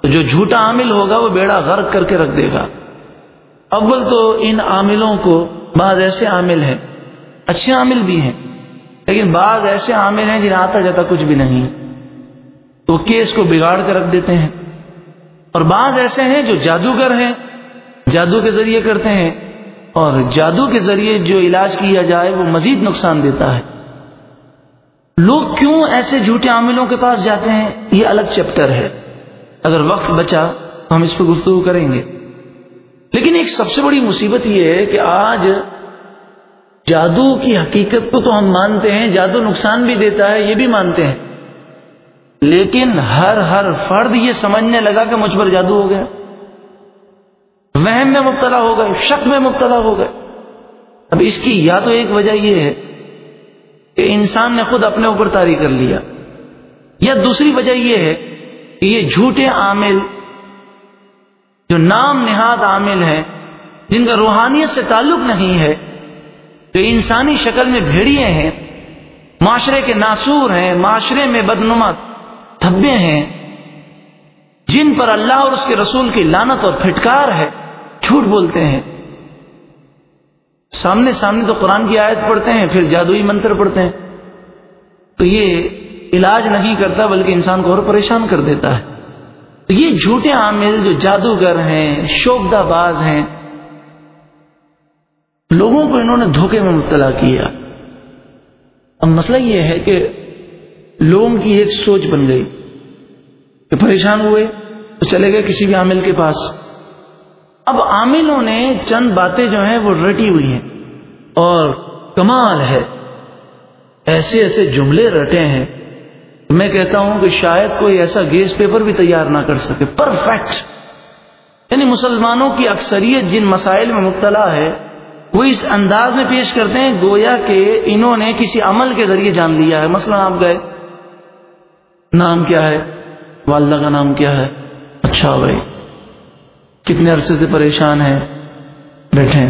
تو جو جھوٹا عامل ہوگا، وہ بیڑا غرق کر کے رکھ دے گا۔ اول تو ان عاملوں کو بعض ایسے عامل ہیں۔ اچھے عامل بھی ہیں، لیکن بعض ایسے عامل ہیں جنہیں آتا جاتا کچھ بھی نہیں۔ تو کیس کو بگاڑ کر رکھ دیتے ہیں۔ اور بعض ایسے ہیں جو جادوگر ہیں جادو کے ذریعے کرتے ہیں اور جادو کے ذریعے جو علاج کیا جائے وہ مزید نقصان دیتا ہے۔ لوگ کیوں ایسے جھوٹے عاملوں کے پاس جاتے ہیں؟ یہ الگ چیپٹر ہے۔ اگر وقت بچا تو ہم اس پہ گفتگو کریں گے۔ لیکن ایک سب سے بڑی مصیبت یہ ہے کہ آج جادو کی حقیقت کو تو ہم مانتے ہیں، جادو نقصان بھی دیتا ہے، یہ بھی مانتے ہیں۔ لیکن ہر ہر فرد یہ سمجھنے لگا کہ مجھ پر جادو ہو گیا۔ وہم میں مبتلا ہو گئے، شک میں مبتلا ہو گئے۔ اب اس کی یا تو ایک وجہ یہ ہے کہ انسان نے خود اپنے اوپر تاری کر لیا، یا دوسری وجہ یہ ہے کہ یہ جھوٹے عامل جو نام نہاد عامل ہیں، جن کا روحانیت سے تعلق نہیں ہے، جو انسانی شکل میں بھیڑیے ہیں، معاشرے کے ناسور ہیں، معاشرے میں بدنما دھبے ہیں، جن پر اللہ اور اس کے رسول کی لانت اور پھٹکار ہے۔ جھوٹ بولتے ہیں۔ سامنے سامنے تو قرآن کی آیت پڑھتے ہیں، پھر جادوئی منتر پڑھتے ہیں۔ تو یہ علاج نہیں کرتا، بلکہ انسان کو اور پریشان کر دیتا ہے۔ تو یہ جھوٹے عامل جو جادوگر ہیں شوبدہ باز ہیں، لوگوں کو انہوں نے دھوکے میں مبتلا کیا۔ اب مسئلہ یہ ہے کہ لوگوں کی ایک سوچ بن گئی کہ پریشان ہوئے تو چلے گئے کسی بھی عامل کے پاس۔ اب عاملوں نے چند باتیں جو ہیں وہ رٹی ہوئی ہیں اور کمال ہے۔ ایسے ایسے جملے رٹے ہیں۔ میں کہتا ہوں کہ شاید کوئی ایسا گیس پیپر بھی تیار نہ کر سکے۔ پرفیکٹ یعنی مسلمانوں کی اکثریت جن مسائل میں مبتلا ہے، وہ اس انداز میں پیش کرتے ہیں گویا کہ انہوں نے کسی عمل کے ذریعے جان لیا ہے۔ مثلا آپ گئے۔ نام کیا ہے؟ والدہ کا نام کیا ہے؟ اچھا بھائی۔ کتنے عرصے سے پریشان ہیں، بیٹھے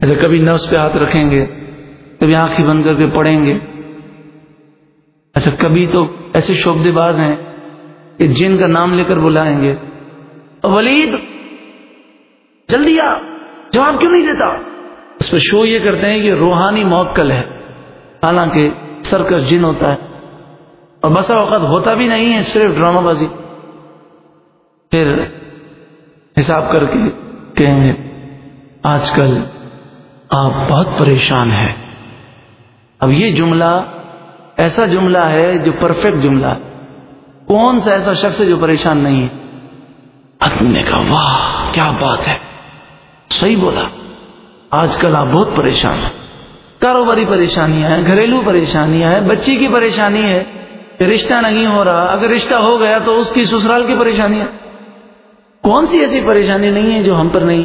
ایسے اچھا، کبھی نفس پہ ہاتھ رکھیں گے، کبھی آنکھیں بند کر کے پڑھیں گے۔ ایسا کبھی تو ایسے شعبے باز ہیں کہ جن کا نام لے کر بلائیں گے ولید، جلدی آ، جواب کیوں نہیں دیتا؟ اس پہ شو یہ کرتے ہیں کہ روحانی موکل ہے۔ حالانکہ سرکس جن ہوتا ہے۔ اور بسا وقت ہوتا بھی نہیں ہے، صرف ڈرامہ بازی۔ پھر حساب کر کے کہیں گے، آج کل آپ بہت پریشان ہیں۔ اب یہ جملہ ایسا جملہ ہے جو پرفیکٹ جملہ کون سا ایسا شخص ہے جو پریشان نہیں ہے؟ نے کہا، واہ، کیا بات ہے۔ صحیح بولا۔ آج کل آپ بہت پریشان ہیں۔ کاروباری پریشانیاں ہیں، گھریلو پریشانیاں ہیں، بچی کی پریشانی ہے۔ رشتہ نہیں ہو رہا۔ اگر رشتہ ہو گیا تو اس کی سسرال کی پریشانیاں۔ کون سی ایسی پریشانی نہیں ہے جو ہم پر نہیں؟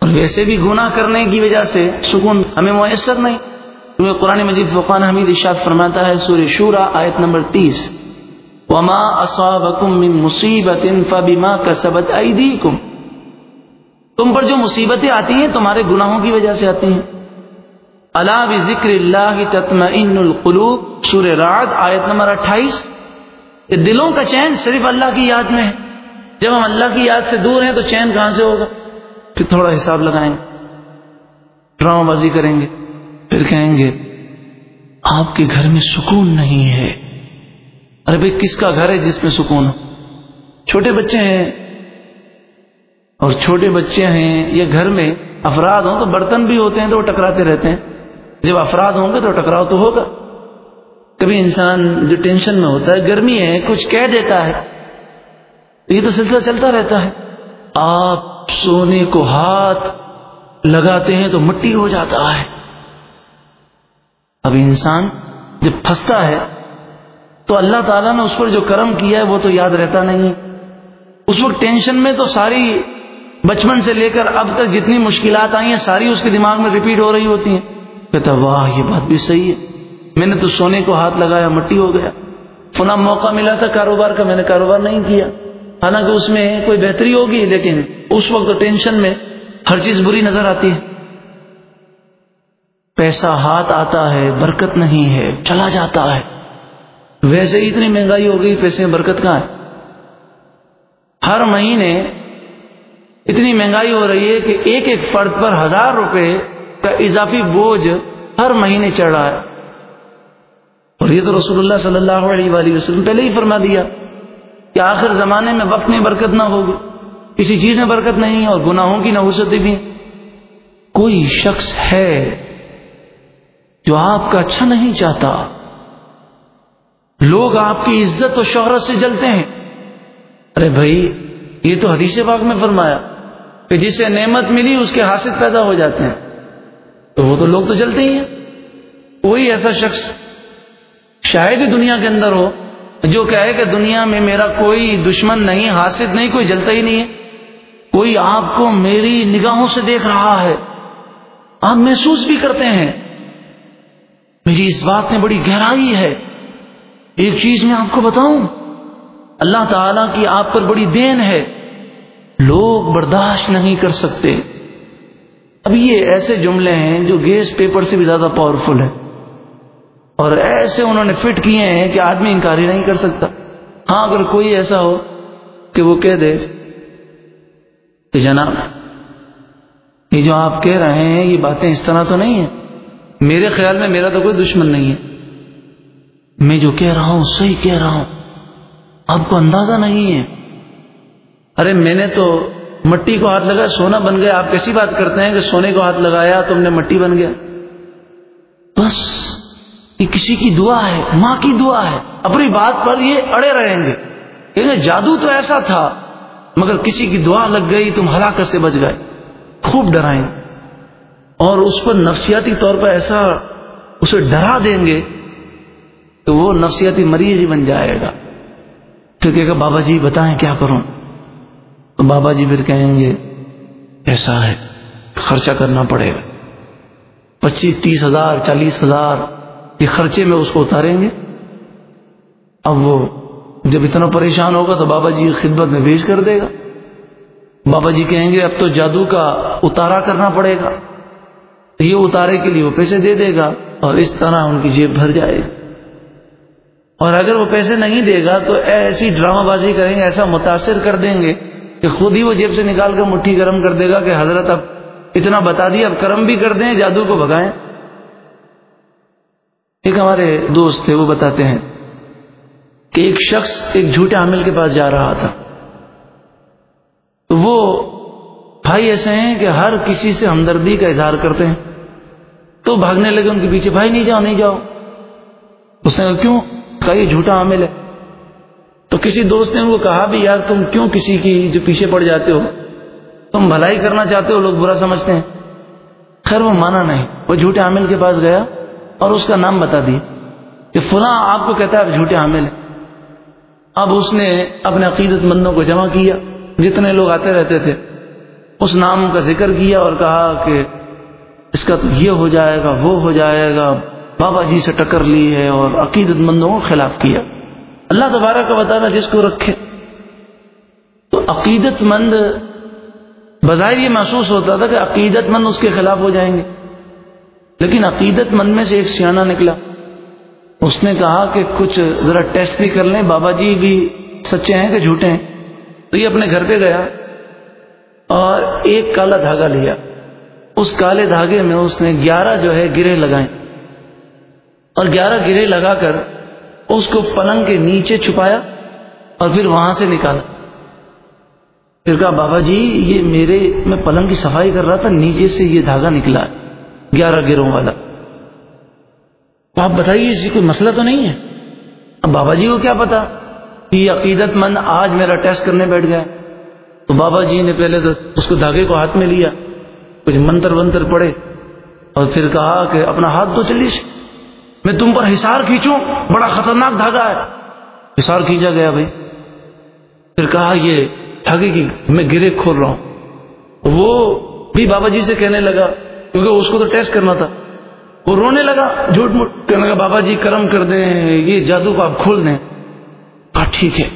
اور ویسے بھی گناہ کرنے کی وجہ سے سکون ہمیں میسر نہیں۔ کیونکہ قرآن مجید فقان حمید اشاد فرماتا ہے سور شورا، آیت نمبر تیس۔ وما اصابکم من مصیبت فبما کسبت ایدیکم تم پر جو مصیبتیں آتی ہیں، تمہارے گناہوں کی وجہ سے آتی ہیں۔ اللہ بذکر اللہ تطمئن القلوب سور رات آیت نمبر اٹھائیس۔ دلوں کا چین صرف اللہ کی یاد میں ہے۔ جب ہم اللہ کی یاد سے دور ہیں تو چین کہاں سے ہوگا؟ پھر تھوڑا حساب لگائیں گے۔ ڈرامہ بازی کریں گے۔ پھر کہیں گے، آپ کے گھر میں سکون نہیں ہے۔ ارے بھائی، کس کا گھر ہے جس میں سکون ہو؟ چھوٹے بچے ہیں۔ اور چھوٹے بچے ہیں، یہ گھر میں افراد ہوں تو برتن بھی ہوتے ہیں تو وہ ٹکراتے رہتے ہیں۔ جب افراد ہوں گے تو ٹکراؤ تو ہوگا۔ کبھی انسان جو ٹینشن میں ہوتا ہے، گرمی ہے، کچھ کہہ دیتا ہے۔ یہ تو سلسلہ چلتا رہتا ہے۔ آپ سونے کو ہاتھ لگاتے ہیں تو مٹی ہو جاتا ہے۔ اب انسان جب پھنستا ہے تو اللہ تعالیٰ نے اس پر جو کرم کیا ہے وہ تو یاد رہتا نہیں اس وقت ٹینشن میں تو ساری بچپن سے لے کر اب تک جتنی مشکلات آئی ہیں، ساری اس کے دماغ میں ریپیٹ ہو رہی ہوتی ہیں۔ کہتا واہ، یہ بات بھی صحیح ہے۔ میں نے تو سونے کو ہاتھ لگایا، مٹی ہو گیا۔ فنا موقع ملا تھا کاروبار کا، میں نے کاروبار نہیں کیا۔ حالانکہ اس میں کوئی بہتری ہوگی، لیکن اس وقت ٹینشن میں ہر چیز بری نظر آتی ہے۔ پیسہ ہاتھ آتا ہے، برکت نہیں ہے، چلا جاتا ہے۔ ویسے ہی اتنی مہنگائی ہو گئی، پیسے میں برکت کہاں ہے؟ ہر مہینے اتنی مہنگائی ہو رہی ہے کہ ایک ایک فرد پر ہزار روپے کا اضافی بوجھ ہر مہینے چڑھ رہا ہے۔ اور یہ تو رسول اللہ صلی اللہ علیہ وآلہ وسلم پہلے ہی فرما دیا۔ کہ آخر زمانے میں وقت میں برکت نہ ہوگی، کسی چیز میں برکت نہیں اور گناہوں کی نحوستی بھی کوئی شخص ہے جو آپ کا اچھا نہیں چاہتا؟ لوگ آپ کی عزت و شہرت سے جلتے ہیں۔ ارے بھائی، یہ تو حدیث پاک میں فرمایا کہ جسے نعمت ملی، اس کے حاصل پیدا ہو جاتے ہیں۔ تو وہ تو لوگ تو جلتے ہی ہیں۔ کوئی ایسا شخص شاید ہی دنیا کے اندر ہو جو کہے کہ دنیا میں میرا کوئی دشمن نہیں حاصل نہیں، کوئی جلتا ہی نہیں ہے۔ کوئی آپ کو میری نگاہوں سے دیکھ رہا ہے۔ آپ محسوس بھی کرتے ہیں۔ میری اس بات میں بڑی گہرائی ہے۔ ایک چیز میں آپ کو بتاؤں۔ اللہ تعالی کی آپ پر بڑی دین ہے۔ لوگ برداشت نہیں کر سکتے۔ اب یہ ایسے جملے ہیں جو گیس پیپر سے بھی زیادہ پاورفل ہے اور ایسے انہوں نے فٹ کیے ہیں کہ آدمی انکاری نہیں کر سکتا۔ ہاں اگر کوئی ایسا ہو کہ وہ کہہ دے کہ جناب، یہ جو آپ کہہ رہے ہیں، یہ باتیں اس طرح تو نہیں ہیں۔ میرے خیال میں میرا تو کوئی دشمن نہیں ہے۔ میں جو کہہ رہا ہوں، صحیح کہہ رہا ہوں، آپ کو اندازہ نہیں ہے۔ ارے، میں نے تو مٹی کو ہاتھ لگایا، سونا بن گیا۔ آپ کیسی بات کرتے ہیں کہ سونے کو ہاتھ لگایا، تم نے مٹی بن گیا؟ بس۔ یہ کسی کی دعا ہے، ماں کی دعا ہے۔ اپنی بات پر یہ اڑے رہیں گے۔ کہ جادو تو ایسا تھا، مگر کسی کی دعا لگ گئی، تم ہلاکت سے بچ گئے۔ خوب ڈرائیں۔ اور اس پر نفسیاتی طور پر ایسا اسے ڈرا دیں گے تو وہ نفسیاتی مریض ہی بن جائے گا۔ پھر کہے گا، بابا جی بتائیں کیا کروں؟ تو بابا جی پھر کہیں گے، ایسا ہے، خرچہ کرنا پڑے گا۔ پچیس، تیس ہزار، چالیس ہزار۔ یہ خرچے میں اس کو اتاریں گے؟ اب وہ جب اتنا پریشان ہوگا تو بابا جی خدمت میں بھیج کر دے گا۔ بابا جی کہیں گے، اب تو جادو کا اتارا کرنا پڑے گا۔ یہ اتارے کے لیے وہ پیسے دے دے گا اور اس طرح ان کی جیب بھر جائے گی۔ اور اگر وہ پیسے نہیں دے گا تو ایسی ڈرامہ بازی کریں گے، ایسا متاثر کر دیں گے کہ خود ہی وہ جیب سے نکال کر مٹھی گرم کر دے گا کہ حضرت اب اتنا بتا دیا، اب کرم بھی کر دیں، جادو کو بگائیں ایک ہمارے دوست تھے، وہ بتاتے ہیں کہ ایک شخص ایک جھوٹے عامل کے پاس جا رہا تھا۔ تو وہ بھائی ایسے ہیں کہ ہر کسی سے ہمدردی کا اظہار کرتے ہیں۔ تو بھاگنے لگے ان کے پیچھے، بھائی نہیں جاؤ نہیں جاؤ۔ اس نے کہا، کیوں؟ کہا یہ جھوٹا عامل ہے۔ تو کسی دوست نے ان کو کہا بھی، یار، تم کیوں کسی کی جو پیچھے پڑ جاتے ہو؟ تم بھلائی کرنا چاہتے ہو، لوگ برا سمجھتے ہیں۔ خیر، وہ مانا نہیں۔ وہ جھوٹے عامل کے پاس گیا۔ اور اس کا نام بتا دی کہ فلاں آپ کو کہتا ہے جھوٹے حامل ہیں۔ اب اس نے اپنے عقیدت مندوں کو جمع کیا، جتنے لوگ آتے رہتے تھے، اس نام کا ذکر کیا اور کہا کہ اس کا تو یہ ہو جائے گا، وہ ہو جائے گا، بابا جی سے ٹکر لی ہے اور عقیدت مندوں کو خلاف کیا۔ اللہ دوبارہ کا بتانا جس کو رکھے۔ تو عقیدت مند، بظاہر یہ محسوس ہوتا تھا کہ عقیدت مند اس کے خلاف ہو جائیں گے۔ لیکن عقیدت من میں سے ایک سیاح نکلا۔ اس نے کہا کہ کچھ ذرا ٹیسٹ بھی کر لیں، بابا جی بھی سچے ہیں کہ جھوٹے ہیں؟ تو یہ اپنے گھر پہ گیا اور ایک کالا دھاگا لیا۔ اس کالے دھاگے میں اس نے گیارہ جو ہے گرے لگائے۔ اور گیارہ گرے لگا کر اس کو پلنگ کے نیچے چھپایا اور پھر وہاں سے نکالا۔ پھر کہا، بابا جی یہ میرے، میں پلنگ کی صفائی کر رہا تھا، نیچے سے یہ دھاگا نکلا۔ ہے گیارہ گروہ والا۔ تو آپ بتائیے اسی کوئی مسئلہ تو نہیں ہے؟ اب بابا جی کو کیا پتا؟ کہ عقیدت مند آج میرا ٹیسٹ کرنے بیٹھ گیا۔ تو بابا جی نے پہلے تو اس کو دھاگے کو ہاتھ میں لیا، کچھ منتر ونتر پڑے اور پھر کہا کہ اپنا ہاتھ تو چلیے میں تم پر حسار کھینچوں، بڑا خطرناک دھاگا ہے۔ حسار کھینچا گیا بھائی۔ پھر کہا، یہ دھاگے کی میں گرے کھول رہا ہوں۔ وہ بھی بابا جی سے کہنے لگا کیونکہ اس کو تو ٹیسٹ کرنا تھا۔ وہ رونے لگا، جھوٹ موٹ۔ کہنے لگا، بابا جی کرم کر دیں، یہ جادو کو آپ کھول دیں۔ ہاں ٹھیک ہے۔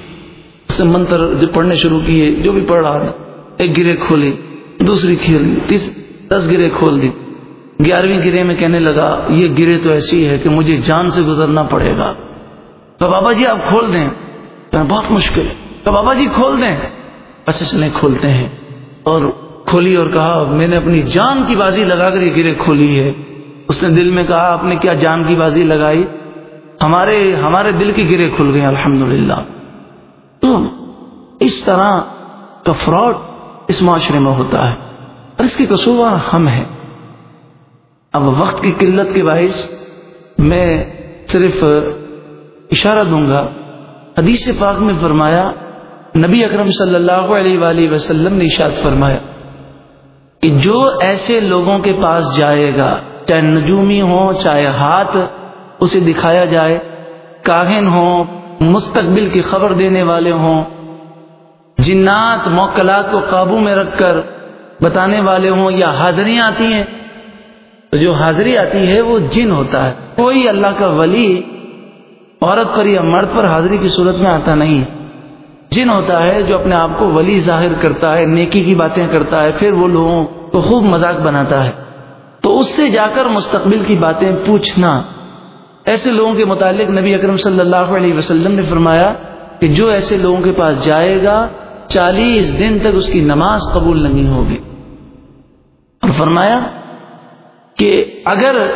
اس سے منتر جو پڑھنے شروع کیے، جو بھی پڑھ رہا تھا، ایک گرے کھولی، دوسری کھیلی تیس، دس گرے کھول دی۔ گیارہویں گرے میں کہنے لگا، یہ گرے تو ایسی ہے کہ مجھے جان سے گزرنا پڑے گا۔ تو بابا جی آپ کھول دیں۔ بہت مشکل ہے۔ تو بابا جی کھول دیں۔ اچھا چلیں کھولتے ہیں۔ اور کھولی اور کہا، میں نے اپنی جان کی بازی لگا کر یہ گرے کھولی ہے۔ اس نے دل میں کہا، آپ نے کیا جان کی بازی لگائی؟ ہمارے ہمارے دل کی گرے کھل گئے الحمد تو اس طرح کا فراڈ اس معاشرے میں ہوتا ہے۔ اور اس کی قصوبہ ہم ہیں۔ اب وقت کی قلت کے باعث میں صرف اشارہ دوں گا۔ حدیث پاک میں فرمایا، نبی اکرم صلی اللہ علیہ وآلہ وسلم نے اشاد فرمایا کہ جو ایسے لوگوں کے پاس جائے گا، چاہے نجومی ہو چاہے ہاتھ اسے دکھایا جائے، کاہن ہوں، مستقبل کی خبر دینے والے ہوں، جنات، موکلات کو قابو میں رکھ کر بتانے والے ہوں، یا حاضریاں آتی ہیں، تو جو حاضری آتی ہے، وہ جن ہوتا ہے۔ کوئی اللہ کا ولی، عورت پر یا مرد پر حاضری کی صورت میں آتا نہیں۔ جن ہوتا ہے جو اپنے آپ کو ولی ظاہر کرتا ہے، نیکی کی باتیں کرتا ہے، پھر وہ لوگوں کو خوب مذاق بناتا ہے۔ تو اس سے جا کر مستقبل کی باتیں پوچھنا۔ ایسے لوگوں کے متعلق نبی اکرم صلی اللہ علیہ وسلم نے فرمایا کہ جو ایسے لوگوں کے پاس جائے گا، چالیس دن تک اس کی نماز قبول نہیں ہوگی۔ اور فرمایا کہ اگر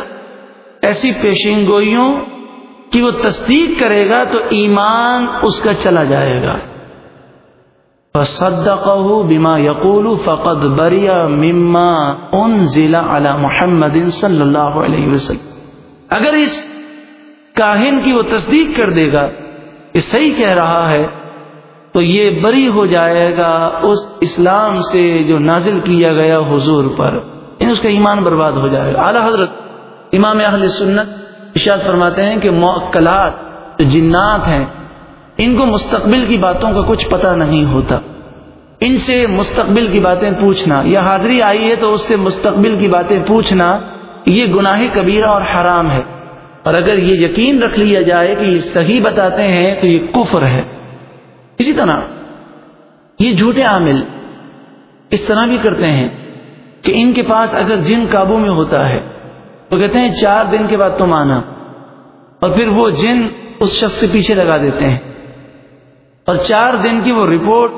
ایسی پیشین گوئیوں کی وہ تصدیق کرے گا تو ایمان اس کا چلا جائے گا۔ فصدقه بما يقول فقد بریا مما انزل على محمد صلی اللہ علیہ وسلم. اگر اس کاہن کی وہ تصدیق کر دے گا کہ صحیح کہہ رہا ہے، تو یہ بری ہو جائے گا اس اسلام سے جو نازل کیا گیا حضور پر یعنی اس کا ایمان برباد ہو جائے گا۔ اعلی حضرت امام اہل سنت اشاد فرماتے ہیں کہ موکلات جنات ہیں ان کو مستقبل کی باتوں کا کچھ پتہ نہیں ہوتا۔ ان سے مستقبل کی باتیں پوچھنا، یا حاضری آئی ہے تو اس سے مستقبل کی باتیں پوچھنا، یہ گناہ کبیرہ اور حرام ہے۔ اور اگر یہ یقین رکھ لیا جائے کہ یہ صحیح بتاتے ہیں تو یہ کفر ہے۔ اسی طرح یہ جھوٹے عامل اس طرح بھی کرتے ہیں کہ ان کے پاس اگر جن قابو میں ہوتا ہے تو کہتے ہیں چار دن کے بعد تم آنا اور پھر وہ جن اس شخص سے پیچھے لگا دیتے ہیں۔ اور چار دن کی وہ رپورٹ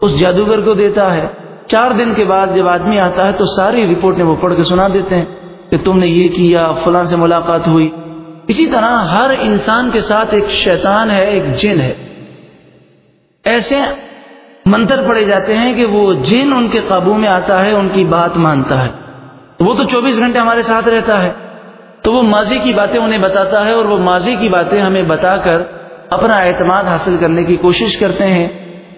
اس جادوگر کو دیتا ہے۔ چار دن کے بعد جب آدمی آتا ہے تو ساری رپورٹیں وہ پڑھ کے سنا دیتے ہیں کہ تم نے یہ کیا، فلاں سے ملاقات ہوئی۔ اسی طرح ہر انسان کے ساتھ ایک شیطان ہے، ایک جن ہے۔ ایسے منتر پڑے جاتے ہیں کہ وہ جن ان کے قابو میں آتا ہے، ان کی بات مانتا ہے۔ وہ تو چوبیس گھنٹے ہمارے ساتھ رہتا ہے۔ تو وہ ماضی کی باتیں انہیں بتاتا ہے اور وہ ماضی کی باتیں ہمیں بتا کر اپنا اعتماد حاصل کرنے کی کوشش کرتے ہیں،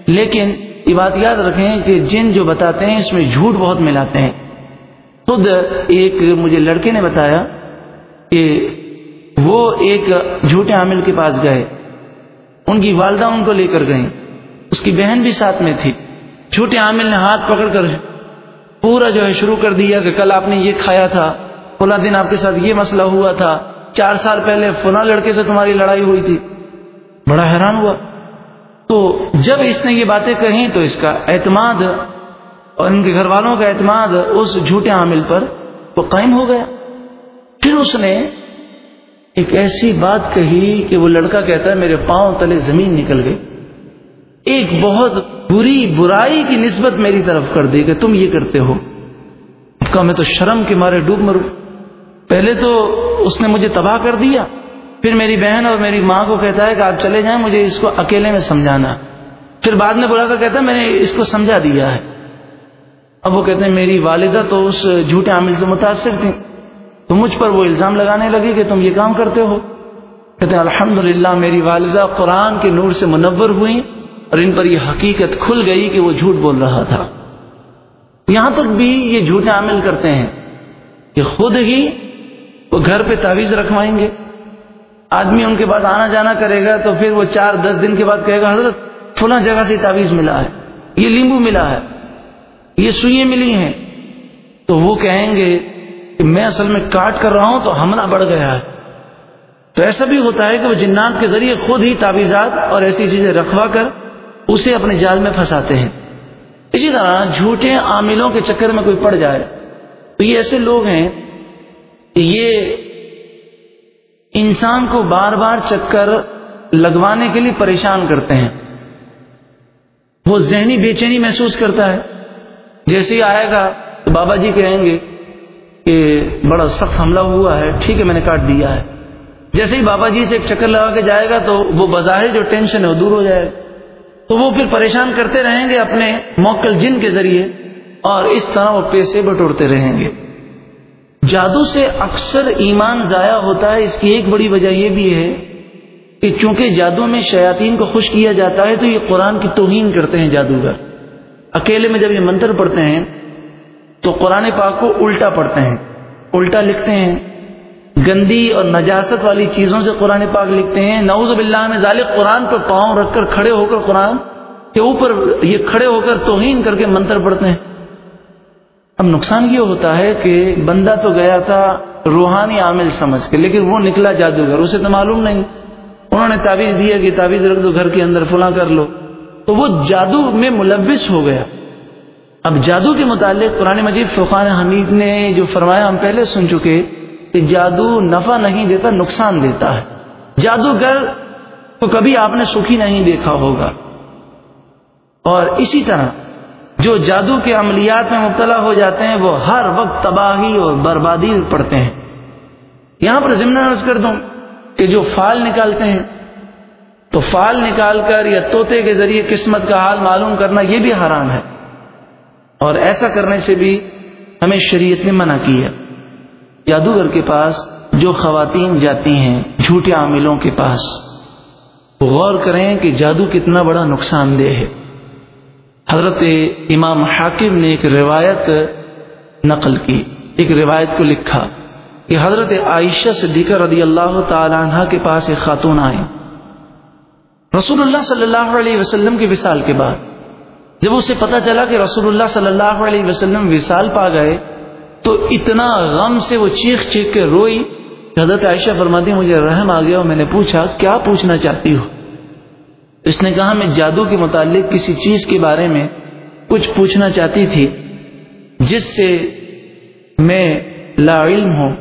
لیکن یہ بات یاد رکھیں کہ جن جو بتاتے ہیں، اس میں جھوٹ بہت ملاتے ہیں۔ خود ایک مجھے لڑکے نے بتایا کہ وہ ایک جھوٹے عامل کے پاس گئے۔ ان کی والدہ ان کو لے کر گئیں۔ اس کی بہن بھی ساتھ میں تھی۔ جھوٹے عامل نے ہاتھ پکڑ کر پورا جو ہے شروع کر دیا کہ کل آپ نے یہ کھایا تھا، فلاں دن آپ کے ساتھ یہ مسئلہ ہوا تھا۔ چار سال پہلے فلاں لڑکے سے تمہاری لڑائی ہوئی تھی۔ بڑا حیران ہوا۔ تو جب اس نے یہ باتیں کہیں تو اس کا اعتماد اور ان کے گھر والوں کا اعتماد اس جھوٹے عامل پر وہ قائم ہو گیا۔ پھر اس نے ایک ایسی بات کہی کہ وہ لڑکا کہتا ہے، میرے پاؤں تلے زمین نکل گئی۔ ایک بہت بری برائی کی نسبت میری طرف کر دی کہ تم یہ کرتے ہو۔ کا میں تو شرم کے مارے ڈوب مروں۔ پہلے تو اس نے مجھے تباہ کر دیا۔ پھر میری بہن اور میری ماں کو کہتا ہے کہ آپ چلے جائیں، مجھے اس کو اکیلے میں سمجھانا۔ پھر بعد میں بلا کر کہتا ہے، میں نے اس کو سمجھا دیا ہے۔ اب وہ کہتے ہیں، میری والدہ تو اس جھوٹے عامل سے متاثر تھی تو مجھ پر وہ الزام لگانے لگے کہ تم یہ کام کرتے ہو۔ کہتے ہیں الحمد میری والدہ قرآن کے نور سے منور ہوئی اور ان پر یہ حقیقت کھل گئی کہ وہ جھوٹ بول رہا تھا۔ یہاں تک بھی یہ جھوٹے عامل کرتے ہیں کہ خود ہی وہ گھر پہ تعویذ رکھوائیں گے۔ آدمی ان کے پاس آنا جانا کرے گا تو پھر وہ چار دس دن کے بعد کہے گا، حضرت، فلاں جگہ سے تعویذ ملا ہے، یہ لیمبو ملا ہے، یہ سوئیں ملی ہیں۔ تو وہ کہیں گے کہ میں اصل میں کاٹ کر رہا ہوں تو حملہ بڑھ گیا ہے۔ تو ایسا بھی ہوتا ہے کہ وہ جنات کے ذریعے خود ہی تعویذات اور ایسی چیزیں رکھوا کر اسے اپنے جال میں پھنساتے ہیں۔ اسی طرح جھوٹے عاملوں کے چکر میں کوئی پڑ جائے۔ تو یہ ایسے لوگ ہیں کہ یہ انسان کو بار بار چکر لگوانے کے لیے پریشان کرتے ہیں۔ وہ ذہنی بے چینی محسوس کرتا ہے۔ جیسے ہی آئے گا تو بابا جی کہیں گے کہ بڑا سخت حملہ ہوا ہے، ٹھیک ہے، میں نے کاٹ دیا ہے۔ جیسے ہی بابا جی سے ایک چکر لگا کے جائے گا تو وہ بظاہر جو ٹینشن ہے وہ دور ہو جائے۔ گا تو وہ پھر پریشان کرتے رہیں گے اپنے موکل جن کے ذریعے اور اس طرح وہ پیسے بٹورتے رہیں گے۔ جادو سے اکثر ایمان ضائع ہوتا ہے، اس کی ایک بڑی وجہ یہ بھی ہے کہ چونکہ جادو میں شیاطین کو خوش کیا جاتا ہے، تو یہ قرآن کی توہین کرتے ہیں جادوگر۔ اکیلے میں جب یہ منتر پڑھتے ہیں، تو قرآن پاک کو الٹا پڑھتے ہیں، الٹا لکھتے ہیں۔ گندی اور نجاست والی چیزوں سے قرآن پاک لکھتے ہیں۔ نعوذ باللہ میں ظالق قرآن پر پاؤں رکھ کر کھڑے ہو کر قرآن کے اوپر یہ کھڑے ہو کر توہین کر کے منتر پڑھتے ہیں۔ اب نقصان یہ ہوتا ہے کہ بندہ تو گیا تھا روحانی عامل سمجھ کے، لیکن وہ نکلا جادوگر، اسے تو معلوم نہیں۔ انہوں نے تعویذ دیا کہ تعویذ رکھ دو گھر کے اندر، فلاں کر لو۔ تو وہ جادو میں ملوث ہو گیا۔ اب جادو کے متعلق قرآن مجید فقان حمید نے جو فرمایا، ہم پہلے سن چکے کہ جادو نفع نہیں دیتا، نقصان دیتا ہے۔ جادوگر تو کبھی آپ نے سکھی نہیں دیکھا ہوگا۔ اور اسی طرح جو جادو کے عملیات میں مبتلا ہو جاتے ہیں، وہ ہر وقت تباہی اور بربادی پڑتے ہیں۔ یہاں پر ضمن عرض کر دوں کہ جو فال نکالتے ہیں، تو فال نکال کر یا طوطے کے ذریعے قسمت کا حال معلوم کرنا یہ بھی حرام ہے۔ اور ایسا کرنے سے بھی ہمیں شریعت نے منع کی ہے۔ جادوگر کے پاس جو خواتین جاتی ہیں جھوٹے عاملوں کے پاس، وہ غور کریں کہ جادو کتنا بڑا نقصان دہ ہے۔ حضرت امام حاکم نے ایک روایت نقل کی، ایک روایت کو لکھا کہ حضرت عائشہ صدیقہ رضی اللہ تعالی عنہ کے پاس ایک خاتون آئے۔ رسول اللہ صلی اللہ علیہ وسلم کے وصال کے بعد جب اسے پتا چلا کہ رسول اللہ صلی اللہ علیہ وسلم وصال پا گئے، تو اتنا غم سے وہ چیخ چیخ کے روئی حضرت عائشہ فرماتی مجھے رحم آ گیا اور میں نے پوچھا، کیا پوچھنا چاہتی ہو؟ اس نے کہا، میں جادو کے متعلق کسی چیز کے بارے میں کچھ پوچھنا چاہتی تھی، جس سے میں لا علم ہوں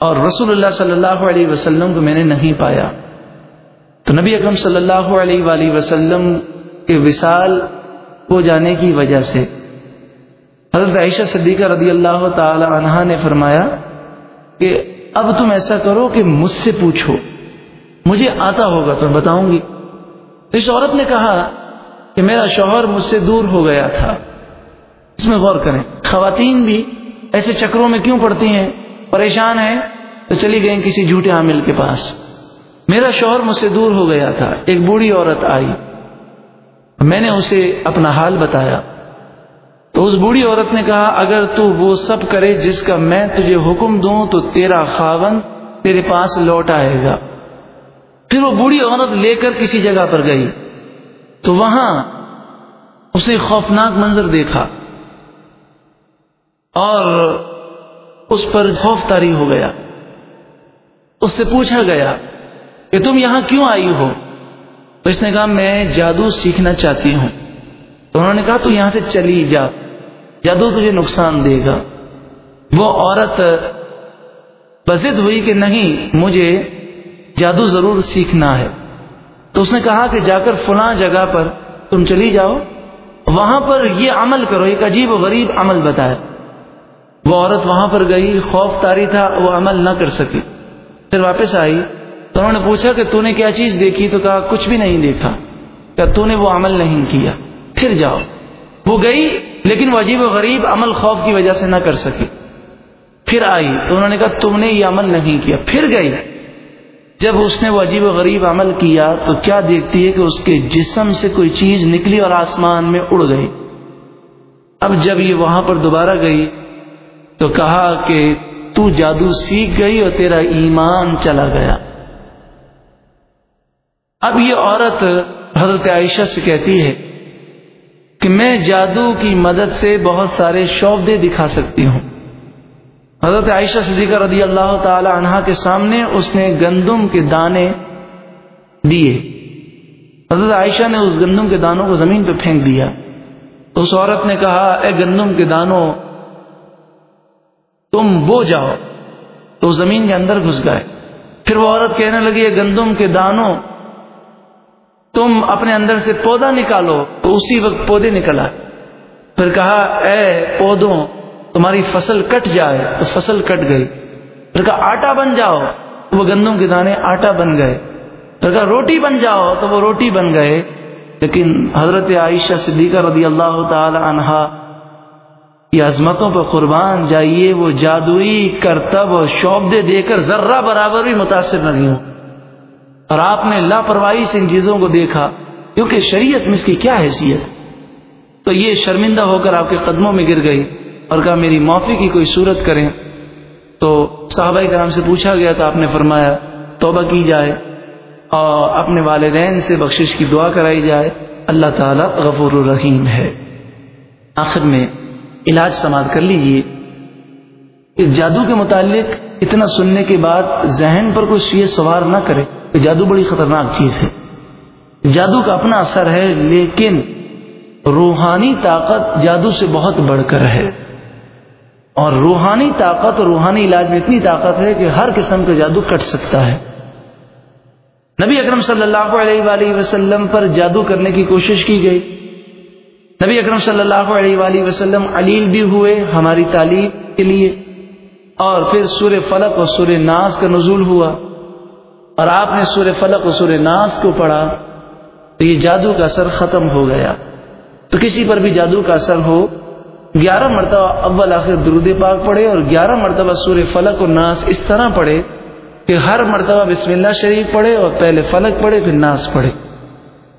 اور رسول اللہ صلی اللہ علیہ وسلم کو میں نے نہیں پایا۔ تو نبی اکرم صلی اللہ علیہ وآلہ وسلم کے وصال ہو جانے کی وجہ سے حضرت عائشہ صدیقہ رضی اللہ تعالی عنہا نے فرمایا کہ اب تم ایسا کرو کہ مجھ سے پوچھو، مجھے آتا ہوگا تو بتاؤں گی۔ اس عورت نے کہا کہ میرا شوہر مجھ سے دور ہو گیا تھا۔ اس میں غور کریں۔ خواتین بھی ایسے چکروں میں کیوں پڑتی ہیں؟ پریشان ہیں تو چلی گئیں کسی جھوٹے عامل کے پاس۔ میرا شوہر مجھ سے دور ہو گیا تھا۔ ایک بوڑھی عورت آئی۔ میں نے اسے اپنا حال بتایا۔ تو اس بوڑھی عورت نے کہا، اگر تو وہ سب کرے جس کا میں تجھے حکم دوں، تو تیرا خاون تیرے پاس لوٹ آئے گا۔ پھر وہ بوڑھی عورت لے کر کسی جگہ پر گئی تو وہاں اسے خوفناک منظر دیکھا اور اس پر خوف تاری ہو گیا۔ اس سے پوچھا گیا کہ تم یہاں کیوں آئی ہو؟ تو اس نے کہا، میں جادو سیکھنا چاہتی ہوں۔ تو انہوں نے کہا، تو یہاں سے چلی جا، جادو تجھے نقصان دے گا۔ وہ عورت بزد ہوئی کہ نہیں، مجھے جادو ضرور سیکھنا ہے۔ تو اس نے کہا کہ جا کر فلاں جگہ پر تم چلی جاؤ۔ وہاں پر یہ عمل کرو، ایک عجیب و غریب عمل بتایا۔ وہ عورت وہاں پر گئی، خوف تاری تھا، وہ عمل نہ کر سکی۔ پھر واپس آئی۔ تو انہوں نے پوچھا کہ تو نے کیا چیز دیکھی؟ تو کہا، کچھ بھی نہیں دیکھا۔ کہ تو نے وہ عمل نہیں کیا۔ پھر جاؤ۔ وہ گئی، لیکن وہ عجیب و غریب عمل خوف کی وجہ سے نہ کر سکی۔ پھر آئی۔ تو انہوں نے کہا، تم نے یہ عمل نہیں کیا۔ پھر گئی۔ جب اس نے وہ عجیب و غریب عمل کیا تو کیا دیکھتی ہے کہ اس کے جسم سے کوئی چیز نکلی اور آسمان میں اڑ گئی؟ اب جب یہ وہاں پر دوبارہ گئی تو کہا کہ تو جادو سیکھ گئی اور تیرا ایمان چلا گیا۔ اب یہ عورت حضرت عائشہ سے کہتی ہے کہ میں جادو کی مدد سے بہت سارے شعبے دکھا سکتی ہوں۔ حضرت عائشہ صدیقہ رضی اللہ تعالی عنہا کے سامنے اس نے گندم کے دانے دیے۔ حضرت عائشہ نے اس گندم کے دانوں کو زمین پہ پھینک دیا۔ اس عورت نے کہا، اے گندم کے دانوں، تم بو جاؤ۔ تو زمین کے اندر گھس گئے۔ پھر وہ عورت کہنے لگی گندم کے دانوں، تم اپنے اندر سے پودا نکالو۔ تو اسی وقت پودے نکلا پھر کہا، اے پودوں تمہاری فصل کٹ جائے، تو فصل کٹ گئی۔ پھر کہا، آٹا بن جاؤ۔ تو وہ گندم کے دانے آٹا بن گئے۔ پھر کہا، روٹی بن جاؤ۔ تو وہ روٹی بن گئے۔ لیکن حضرت عائشہ صدیقہ رضی اللہ تعالی عنہا کی عظمتوں پہ قربان جائیے، وہ جادوئی کرتب اور شعبے دے کر ذرہ برابر بھی متاثر نہیں ہوں۔ اور آپ نے لاپرواہی سے ان چیزوں کو دیکھا، کیونکہ شریعت میں اس کی کیا حیثیت؟ تو یہ شرمندہ ہو کر آپ کے قدموں میں گر گئی۔ اور کہا میری معافی کی کوئی صورت کریں۔ تو صحابہ کرام سے پوچھا گیا تو آپ نے فرمایا توبہ کی جائے اور اپنے والدین سے بخشش کی دعا کرائی جائے۔ اللہ تعالی غفور الرحیم ہے۔ آخر میں علاج سماعت کر لیجیے کہ جادو کے متعلق اتنا سننے کے بعد ذہن پر کوئی یہ سوار نہ کرے کہ جادو بڑی خطرناک چیز ہے۔ جادو کا اپنا اثر ہے، لیکن روحانی طاقت جادو سے بہت بڑھ کر ہے۔ اور روحانی طاقت اور روحانی علاج میں اتنی طاقت ہے کہ ہر قسم کا جادو کٹ سکتا ہے۔ نبی اکرم صلی اللہ علیہ وآلہ وسلم پر جادو کرنے کی کوشش کی گئی۔ نبی اکرم صلی اللہ علیہ وآلہ وسلم علیل بھی ہوئے ہماری تعلیم کے لیے۔ اور پھر سور فلق اور سور ناس کا نزول ہوا۔ اور آپ نے سور فلق اور سور ناس کو پڑھا تو یہ جادو کا اثر ختم ہو گیا۔ تو کسی پر بھی جادو کا اثر ہو گیارہ مرتبہ اول آخر درود پاک پڑھے اور گیارہ مرتبہ سور فلق اور ناس اس طرح پڑھے کہ ہر مرتبہ بسم اللہ شریف پڑھے اور پہلے فلق پڑھے پھر ناس پڑھے۔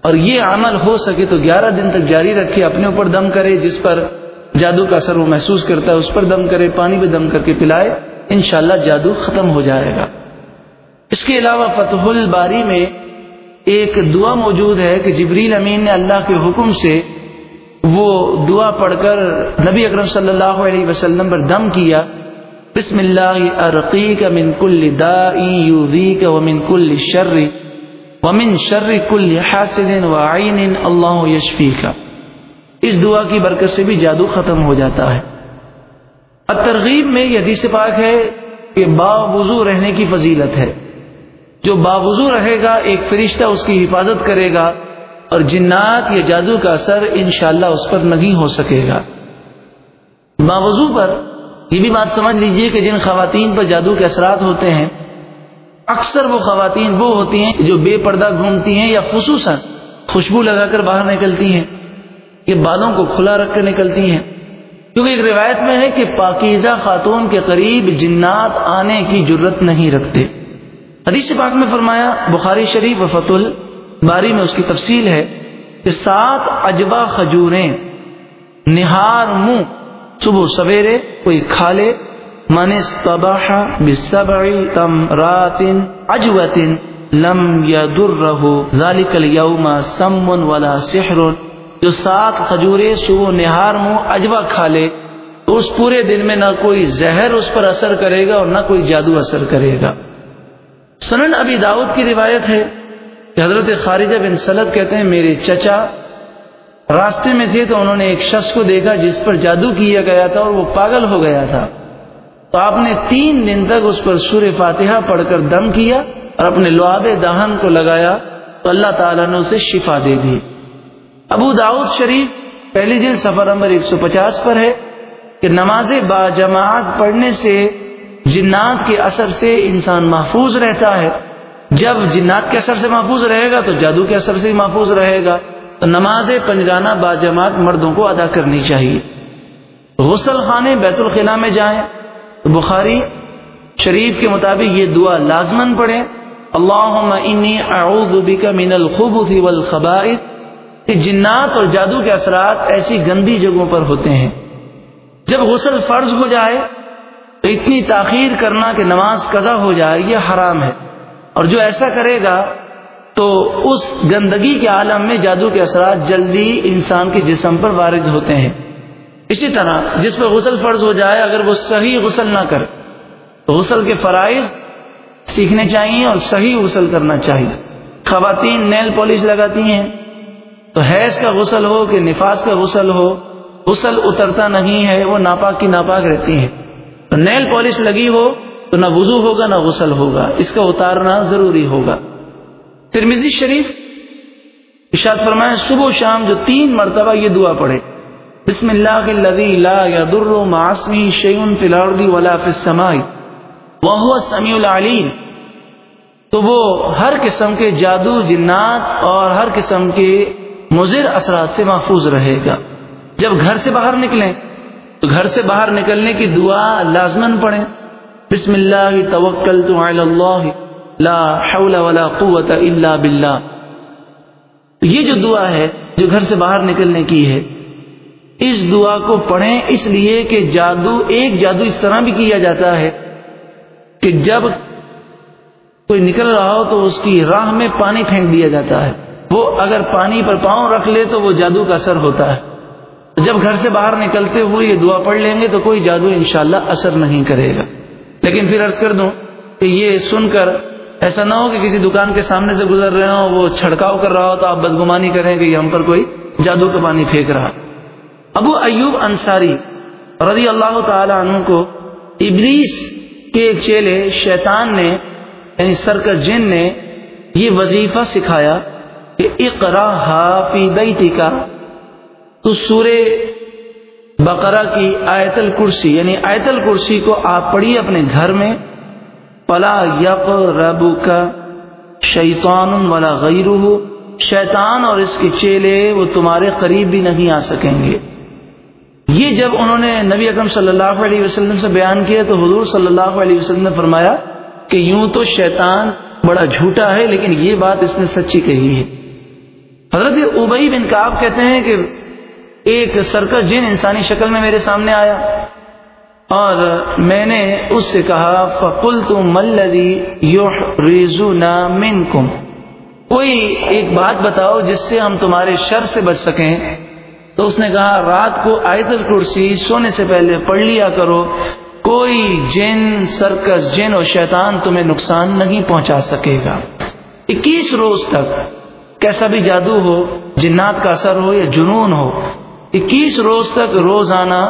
اور یہ عمل ہو سکے تو گیارہ دن تک جاری رکھے، اپنے اوپر دم کرے، جس پر جادو کا اثر وہ محسوس کرتا ہے، اس پر دم کرے، پانی پہ دم کر کے پلائے، انشاءاللہ جادو ختم ہو جائے گا۔ اس کے علاوہ فتح الباری میں ایک دعا موجود ہے کہ جبریل امین نے اللہ کے حکم سے وہ دعا پڑھ کر نبی اکرم صلی اللہ علیہ وسلم پر دم کیا، بسم اللہ ارقیک من کل دائی یوذیک ومن کل شر ومن شر کل حاسد وعین اللہ یشفیک۔ اس دعا کی برکت سے بھی جادو ختم ہو جاتا ہے۔ ترغیب میں یہ حدیث پاک ہے کہ باوضو رہنے کی فضیلت ہے۔ جو باوضو رہے گا، ایک فرشتہ اس کی حفاظت کرے گا۔ اور جنات یا جادو کا اثر انشاءاللہ اس پر نہیں ہو سکے گا۔ باوضو پر یہ بھی بات سمجھ لیجیے کہ جن خواتین پر جادو کے اثرات ہوتے ہیں، اکثر وہ خواتین وہ ہوتی ہیں جو بے پردہ گھومتی ہیں یا خصوصاً خوشبو لگا کر باہر نکلتی ہیں، یہ بالوں کو کھلا رکھ کر نکلتی ہیں۔ کیونکہ ایک روایت میں ہے کہ پاکیزہ خاتون کے قریب جنات آنے کی جرت نہیں رکھتے۔ حدیث پاک میں فرمایا، بخاری شریف و فت باری میں اس کی تفصیل ہے کہ سات اجبا کھجوریں، نہار منہ، صبح سویرے کوئی کھا لے۔ من استباح بسبع تمرات اجوت لم يدره ذلك اليوم سم ولا سحر۔ جو سات کھجورے صبح نہار منہ اجوا کھا لے، تو اس پورے دن میں نہ کوئی زہر اس پر اثر کرے گا اور نہ کوئی جادو اثر کرے گا۔ سنن ابی داود کی روایت ہے کہ حضرت خارجہ بن سلط کہتے ہیں، میرے چچا راستے میں تھے تو انہوں نے ایک شخص کو دیکھا جس پر جادو کیا گیا تھا اور وہ پاگل ہو گیا تھا۔ تو آپ نے تین دن تک اس پر سور فاتحہ پڑھ کر دم کیا اور اپنے لعاب دہن کو لگایا تو اللہ تعالیٰ نے اسے شفا دے دی۔ ابو داؤد شریف پہلی دن سفر نمبر ایک سو پچاس پر ہے کہ نماز با جماعت پڑھنے سے جنات کے اثر سے انسان محفوظ رہتا ہے۔ جب جنات کے اثر سے محفوظ رہے گا تو جادو کے اثر سے محفوظ رہے گا تو نماز پنجگانہ با جماعت مردوں کو ادا کرنی چاہیے۔ غسل خانے بیت الخلاء میں جائیں۔ تو بخاری شریف کے مطابق یہ دعا لازمن پڑھیں۔ اللہ اعوذ بک من الخبث والخبائث۔ کہ جنات اور جادو کے اثرات ایسی گندی جگہوں پر ہوتے ہیں۔ جب غسل فرض ہو جائے تو اتنی تاخیر کرنا کہ نماز قضا ہو جائے، یہ حرام ہے۔ اور جو ایسا کرے گا تو اس گندگی کے عالم میں جادو کے اثرات جلدی انسان کے جسم پر وارد ہوتے ہیں۔ اسی طرح جس پر غسل فرض ہو جائے، اگر وہ صحیح غسل نہ کرے، تو غسل کے فرائض سیکھنے چاہیے اور صحیح غسل کرنا چاہیے۔ خواتین نیل پالش لگاتی ہیں، تو حیض کا غسل ہو کہ نفاذ کا غسل ہو، غسل اترتا نہیں ہے، وہ ناپاک کی ناپاک رہتی ہے تو نیل پالش لگی ہو تو نہ وضو ہوگا نہ غسل ہوگا، اس کا اتارنا ضروری ہوگا۔ ترمیزی شریف اشاد فرمائے، صبح و شام جو تین مرتبہ یہ دعا پڑھے بسم اللہ کے لدی لا یا در معاسمی شیون فلاردی ولا فسمائی وہ سمیع العلیم۔ تو وہ ہر قسم کے جادو، جنات اور ہر قسم کے مضر اثرات سے محفوظ رہے گا۔ جب گھر سے باہر نکلیں، تو گھر سے باہر نکلنے کی دعا لازمن پڑھیں۔ بسم اللہ توکل تو اللہ. لا حول ولا قوت الا باللہ. یہ جو دعا ہے، جو گھر سے باہر نکلنے کی ہے، اس دعا کو پڑھیں اس لیے کہ جادو ایک جادو اس طرح بھی کیا جاتا ہے کہ جب کوئی نکل رہا ہو تو اس کی راہ میں پانی پھینک دیا جاتا ہے۔ وہ اگر پانی پر پاؤں رکھ لے تو وہ جادو کا اثر ہوتا ہے۔ جب گھر سے باہر نکلتے ہوئے یہ دعا پڑھ لیں گے تو کوئی جادو انشاءاللہ اثر نہیں کرے گا۔ لیکن پھر عرض کر دوں کہ یہ سن کر ایسا نہ ہو کہ کسی دکان کے سامنے سے گزر رہے ہوں، وہ چھڑکاؤ کر رہا ہو تو آپ بدگمانی کریں کہ یہ ہم پر کوئی جادو کا پانی پھینک رہا۔ ابو ایوب انصاری رضی اللہ تعالی عنہ کو ابلیس کے ایک چیلے شیطان نے یعنی سرکر جن نے، یہ وظیفہ سکھایا کہ اقرا فی بیتی کا تو سورہ بقرہ کی آیت الکرسی یعنی آیت الکرسی کو آپ پڑھیے اپنے گھر میں۔ پلا یق ربو کا شیطان والا غیر شیطان اور اس کے چیلے وہ تمہارے قریب بھی نہیں آ سکیں گے۔ یہ جب انہوں نے نبی اکرم صلی اللہ علیہ وسلم سے بیان کیا تو حضور صلی اللہ علیہ وسلم نے فرمایا کہ یوں تو شیطان بڑا جھوٹا ہے، لیکن یہ بات اس نے سچی کہی ہے۔ حضرت ابئی بن کاب کہتے ہیں کہ ایک سرکس جن انسانی شکل میں میرے سامنے آیا اور میں نے اس سے کہا فکل تم ملدی یو ریزو من کم کوئی ایک بات بتاؤ جس سے ہم تمہارے شر سے بچ سکیں۔ تو اس نے کہا، رات کو آیت الکرسی سونے سے پہلے پڑھ لیا کرو۔ کوئی جن، سرکس جن اور شیطان تمہیں نقصان نہیں پہنچا سکے گا۔ اکیس روز تک کیسا بھی جادو ہو، جنات کا اثر ہو یا جنون ہو اکیس روز تک روزانہ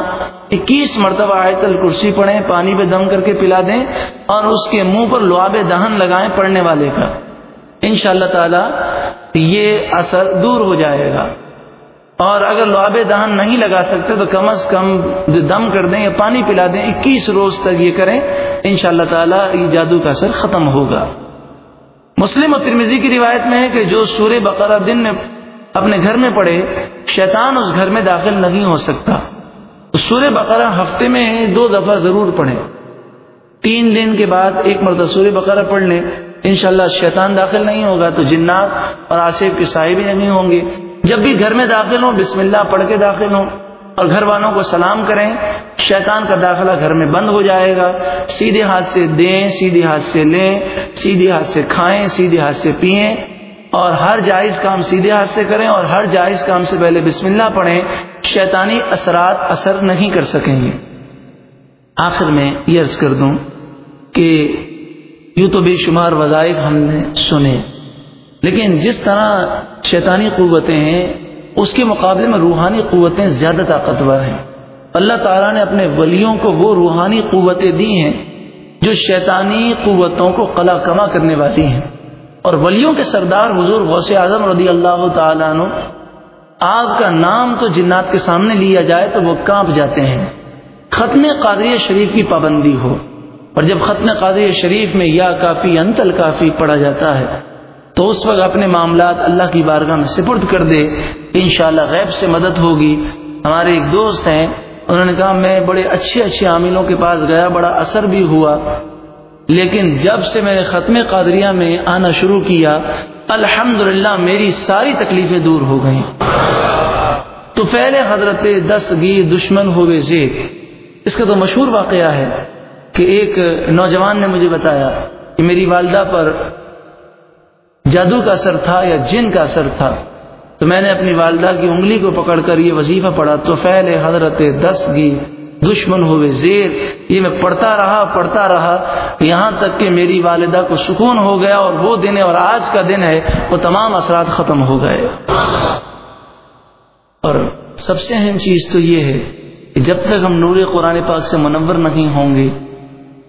اکیس مرتبہ آیت الکرسی پڑھیں، پانی پہ دم کر کے پلا دیں اور اس کے منہ پر لعاب دہن لگائیں پڑھنے والے کا۔ ان شاء اللہ تعالی یہ اثر دور ہو جائے گا۔ اور اگر لعاب دہن نہیں لگا سکتے تو کم از کم دم کر دیں یا پانی پلا دیں۔ اکیس روز تک یہ کریں ان شاء اللہ تعالیٰ یہ جادو کا اثر ختم ہوگا۔ مسلم اور ترمیزی کی روایت میں ہے کہ جو سورہ بقرہ دن میں اپنے گھر میں پڑھے شیطان اس گھر میں داخل نہیں ہو سکتا۔ سورہ بقرہ ہفتے میں دو دفعہ ضرور پڑھیں۔ تین دن کے بعد ایک مرتبہ سورہ بقرہ پڑھ لیں۔ انشاءاللہ شیطان داخل نہیں ہوگا تو جنات اور آصف کے سائے بھی نہیں ہوں گے۔ جب بھی گھر میں داخل ہوں، بسم اللہ پڑھ کے داخل ہوں اور گھر والوں کو سلام کریں، شیطان کا داخلہ گھر میں بند ہو جائے گا۔ سیدھے ہاتھ سے دیں، سیدھے ہاتھ سے لیں، سیدھے ہاتھ سے کھائیں، سیدھے ہاتھ سے پئیں۔ اور ہر جائز کام سیدھے ہاتھ سے کریں اور ہر جائز کام سے پہلے بسم اللہ پڑھیں، شیطانی اثرات اثر نہیں کر سکیں گے۔ آخر میں یہ عرض کر دوں کہ یوں تو بے شمار وظائف ہم نے سنے، لیکن جس طرح شیطانی قوتیں ہیں، اس کے مقابلے میں روحانی قوتیں زیادہ طاقتور ہیں۔ اللہ تعالیٰ نے اپنے ولیوں کو وہ روحانی قوتیں دی ہیں جو شیطانی قوتوں کو قلا کما کرنے والی ہیں۔ اور ولیوں کے سردار حضور غوث اعظم رضی اللہ تعالیٰ عنہ، آپ کا نام تو جنات کے سامنے لیا جائے تو وہ کانپ جاتے ہیں۔ ختم قادری شریف کی پابندی ہو۔ اور جب ختم قادری شریف میں یا کافی انتل کافی پڑھا جاتا ہے، تو اس وقت اپنے معاملات اللہ کی بارگاہ میں سپرد کر دے۔ انشاءاللہ غیب سے مدد ہوگی۔ ہمارے ایک دوست ہیں، انہوں نے کہا، میں بڑے اچھے اچھے عاملوں کے پاس گیا، بڑا اثر بھی ہوا۔ لیکن جب سے میں نے ختم قادریہ میں آنا شروع کیا الحمد میری ساری تکلیفیں دور ہو گئیں۔ تو پہلے حضرت دس گیر دشمن ہوئے زیب اس کا تو مشہور واقعہ ہے کہ ایک نوجوان نے مجھے بتایا کہ میری والدہ پر جادو کا اثر تھا یا جن کا اثر تھا۔ تو میں نے اپنی والدہ کی انگلی کو پکڑ کر یہ وظیفہ پڑھا۔ تو پہلے حضرت دس گیر دشمن ہوئے، زیر، یہ میں پڑھتا رہا پڑھتا رہا، یہاں تک کہ میری والدہ کو سکون ہو گیا اور وہ دن اور آج کا دن ہے، وہ تمام اثرات ختم ہو گئے۔ اور سب سے اہم چیز تو یہ ہے کہ جب تک ہم نور قرآن پاک سے منور نہیں ہوں گے،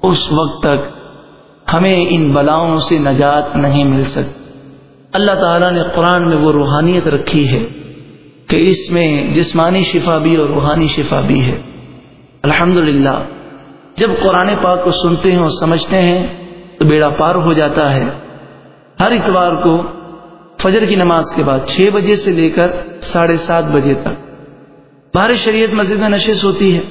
اس وقت تک ہمیں ان بلاؤں سے نجات نہیں مل سکتی۔ اللہ تعالیٰ نے قرآن میں وہ روحانیت رکھی ہے کہ اس میں جسمانی شفا بھی اور روحانی شفا بھی ہے۔ الحمد جب قرآن پاک کو سنتے ہیں اور سمجھتے ہیں، تو بیڑا پار ہو جاتا ہے۔ ہر اتوار کو فجر کی نماز کے بعد چھ بجے سے لے کر ساڑھے سات بجے تک۔ بھارت شریعت مسجد میں نشست ہوتی ہے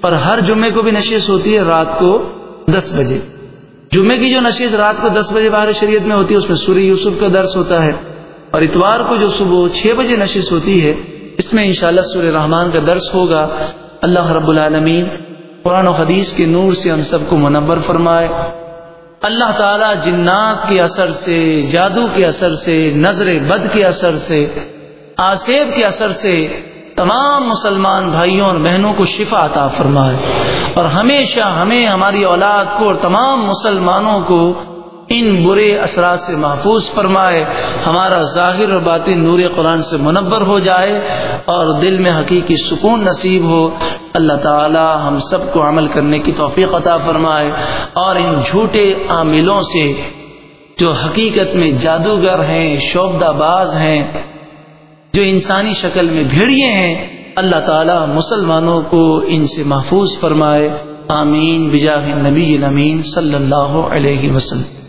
اور ہر جمعے کو بھی نشست ہوتی ہے رات کو دس بجے۔ جمعے کی جو نشست رات کو دس بجے بھارت شریعت میں ہوتی ہے، اس میں سوری یوسف کا درس ہوتا ہے۔ اور اتوار کو جو صبح چھ بجے نشست ہوتی ہے، اس میں انشاءاللہ شاء اللہ رحمان کا درس ہوگا۔ اللہ رب العالمین قرآن و حدیث کے نور سے ہم سب کو منور فرمائے۔ اللہ تعالی جنات کے اثر سے، جادو کے اثر سے، نظر بد کے اثر سے، آسیب کے اثر سے تمام مسلمان بھائیوں اور بہنوں کو شفا عطا فرمائے۔ اور ہمیشہ ہمیں، ہماری اولاد کو اور تمام مسلمانوں کو ان برے اثرات سے محفوظ فرمائے، ہمارا ظاہر اور باطن نور قرآن سے منور ہو جائے اور دل میں حقیقی سکون نصیب ہو۔ اللہ تعالی ہم سب کو عمل کرنے کی توفیق عطا فرمائے اور ان جھوٹے عاملوں سے جو حقیقت میں جادوگر ہیں، شوبدہ باز ہیں، جو انسانی شکل میں بھیڑیے ہیں، اللہ تعالی مسلمانوں کو ان سے محفوظ فرمائے۔ آمین، بجاہ نبی الامین صلی اللہ علیہ وسلم۔